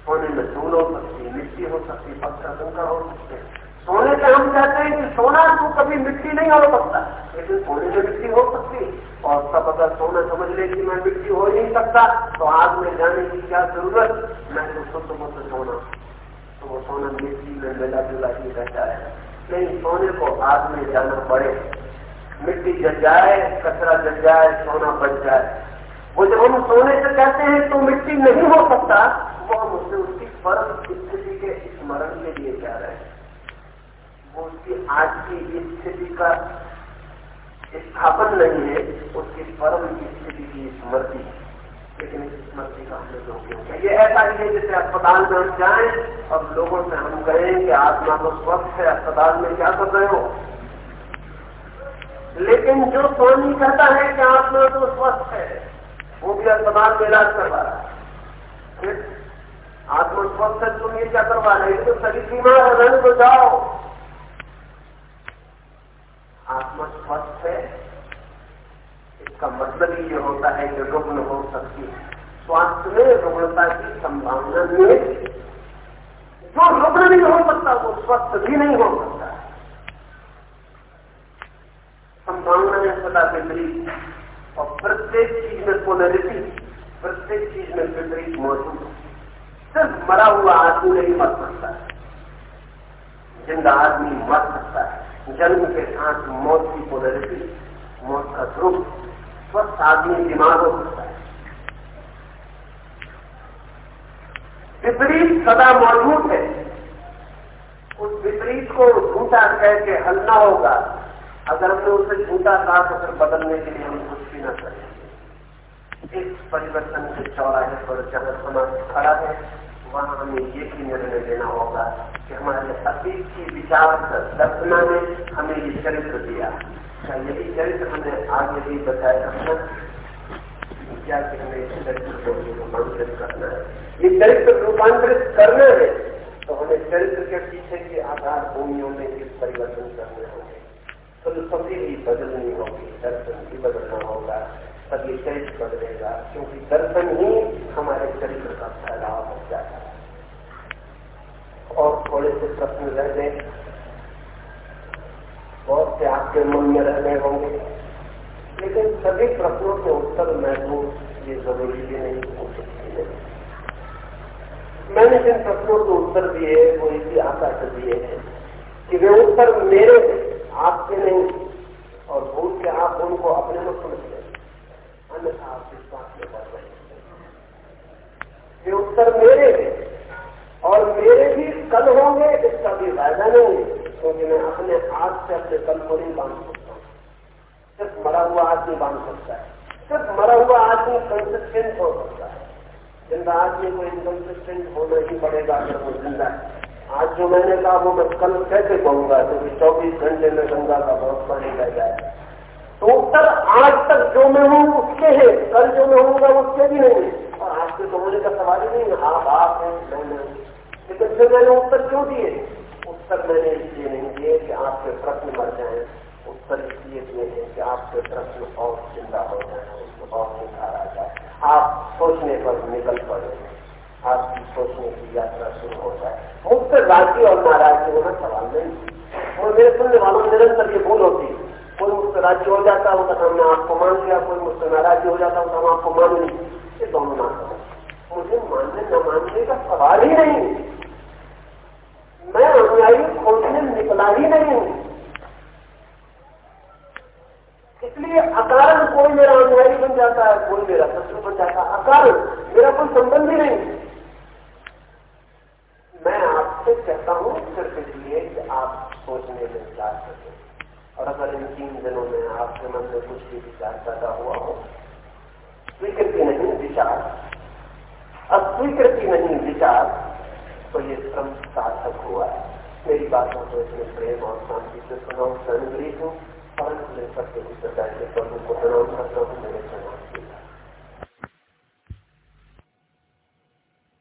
A: सोने में धूल हो सकती है, मिट्टी हो सकती पत्थर कंकड़ हो सकते हैं। सोने से हम कहते हैं कि सोना तो कभी मिट्टी नहीं हो सकता। लेकिन सोने में मिट्टी हो सकती और तब अगर सोना समझ ले कि मैं मिट्टी हो ही नहीं सकता तो आग में जाने की क्या ज़रूरत? मैं तो शुद्ध मुद्ध सोना। तो वो सोना मिट्टी में मिला जुला ही रहता है। नहीं सोने को आग में जाना पड़े। मिट्टी जल जाए, कचरा जल जाए, सोना बच जाए। वो जब हम सोने से कहते हैं तो मिट्टी नहीं हो सकता। वो हम उसे उसकी परम स्थिति के स्मरण के लिए जा रहे हैं। वो उसकी आज की स्थिति का स्थापन नहीं है, उसकी परम स्थिति की स्मृति। लेकिन इस स्मृति का हमें जो क्यों ये ऐसा ही है जैसे अस्पताल में हम जाए और लोगों से हम कहें कि आत्मा तो स्वस्थ है, अस्पताल में क्या कर रहे हो? लेकिन जो स्वामी कहता है कि आत्मा तो स्वस्थ है, वो भी अस्पताल में इलाज करवा रहा है। आत्मा स्वस्थ है तुम ये क्या करवा रहे हो? तो सभी बीमार है तो जाओ आत्मा स्वस्थ है इसका मतलब ही ये होता है कि रुग्ण हो सकती है। स्वास्थ्य में रुग्णता की संभावना नहीं जो रुग्ण नहीं हो सकता, वो स्वस्थ भी नहीं हो सकता। संभावना है सदा विपरीत। और प्रत्येक चीज़ में पोलरिटी प्रत्येक चीज़ में विपरीत मौजूद सिर्फ़ मरा हुआ आदमी नहीं मर सकता है। ज़िंदा आदमी मर सकता है। जन्म के साथ मौत की पोलरिटी मौत का ध्रुव स्वस्थ आदमी बीमार हो सकता है। विपरीत सदा मौजूद है। उस विपरीत को झूठा कह के हल ना होगा। अगर हमने उसे झूठा कहा तो फिर बदलने के लिए हम कुछ भी न करेंगे इस परिवर्तन के चौराहे पर जहाँ समाज खड़ा है। वहाँ हमें ये भी निर्णय लेना होगा कि हमारे अतीत की विचार दर्शना ने हमें ये चरित्र दिया। क्या यही चरित्र हमें आगे भी बताया रखना क्या कि हमें इस चरित्र को रूपांतरित करना है। ये चरित्र रूपांतरित करना है तो हमें चरित्र के पीछे की आधार भूमियों में इस परिवर्तन करने होंगे। फिलोसफी भी बदलनी होगी, दर्शन भी बदलना होगा तभी चरित्र बदलेगा, क्योंकि दर्शन ही हमारे चरित्र का फैलाव हो जाता है। और थोड़े से प्रश्न रह गए। बहुत से आपके मन में रह गए होंगे। लेकिन सभी प्रश्नों के उत्तर मैं दूँ, ये ज़रूरी भी नहीं, हो सकती मैंने जिन प्रश्नों के उत्तर दिए, वो इसी आशा से दिए हैं कि वे उत्तर मेरे आपके नहीं, और भूल के आप उनको अपने में समझ लें। अन्यथा आप विश्वास में बढ़ रहे ये उत्तर मेरे हैं, और मेरे भी कल होंगे, इसका भी फ़ायदा नहीं है। क्योंकि मैं, अपने हाथ से अपने कल को नहीं बाँध सकता। सिर्फ़ मरा हुआ आदमी बाँध सकता है। सिर्फ़ मरा हुआ आदमी कंसिस्टेंट हो सकता है। ज़िंदा आदमी को इनकंसिस्टेंट होना ही पड़ेगा अगर वो ज़िंदा है। आज जो मैंने कहा, वो मैं कल कैसे कहूँगा? क्योंकि चौबीस घंटे में गंगा का बहुत पानी रह जाए। तो उत्तर आज तक जो मैं हूँ, उसके है। कल जो मैं हूँगा उसके भी नहीं और आज के तो मुझे का सवाल ही नहीं आप आप हैं, मैं नहीं। लेकिन फिर मैंने उत्तर क्यों दिए? उत्तर मैंने इसलिए नहीं दिए कि आपके प्रश्न मर जाए। उत्तर इसलिए दिए हैं कि आपके प्रश्न और चिंता हो जाए, उसको और निखार जाए। आप सोचने पर निकल पड़े। आपकी सोचने की यात्रा शुरू हो जाए। मुझसे राज़ी और नाराजी होना सवाल नहीं। और मेरे सुनने वालों निरंतर ये भूल होती कोई मुझसे राज्य हो जाता वो कथा हमने आपको मान लिया। कोई मुझसे नाराजी हो जाता वो हम आपको मान ली ये दोनों ना करो मुझे मानने न मानने का सवाल ही नहीं। मैं अनुयायी खोजने निकला ही नहीं हूँ। इसलिए अकारण कोई मेरा अनुयायी बन जाता है, कोई मेरा शत्रु बन जाता है। अकारण मेरा कोई संबंध ही नहीं। मैं आपसे कहता हूँ सिर्फ़ इसलिए कि आप सोचने में विचार सकें और अगर इन तीन दिनों में आपके मन में कुछ भी विचार पैदा हुआ हो, स्वीकृति नहीं, विचार। अस्वीकृति नहीं, विचार। तो ये क्रम सार्थक हुआ है। मेरी बातों को इसमें प्रेम और शांति से सुनाओ संग्रहित हूँ। और मैं सत्य की सदा के प्रभु को प्रणाम करता हूँ मेरे प्रणाम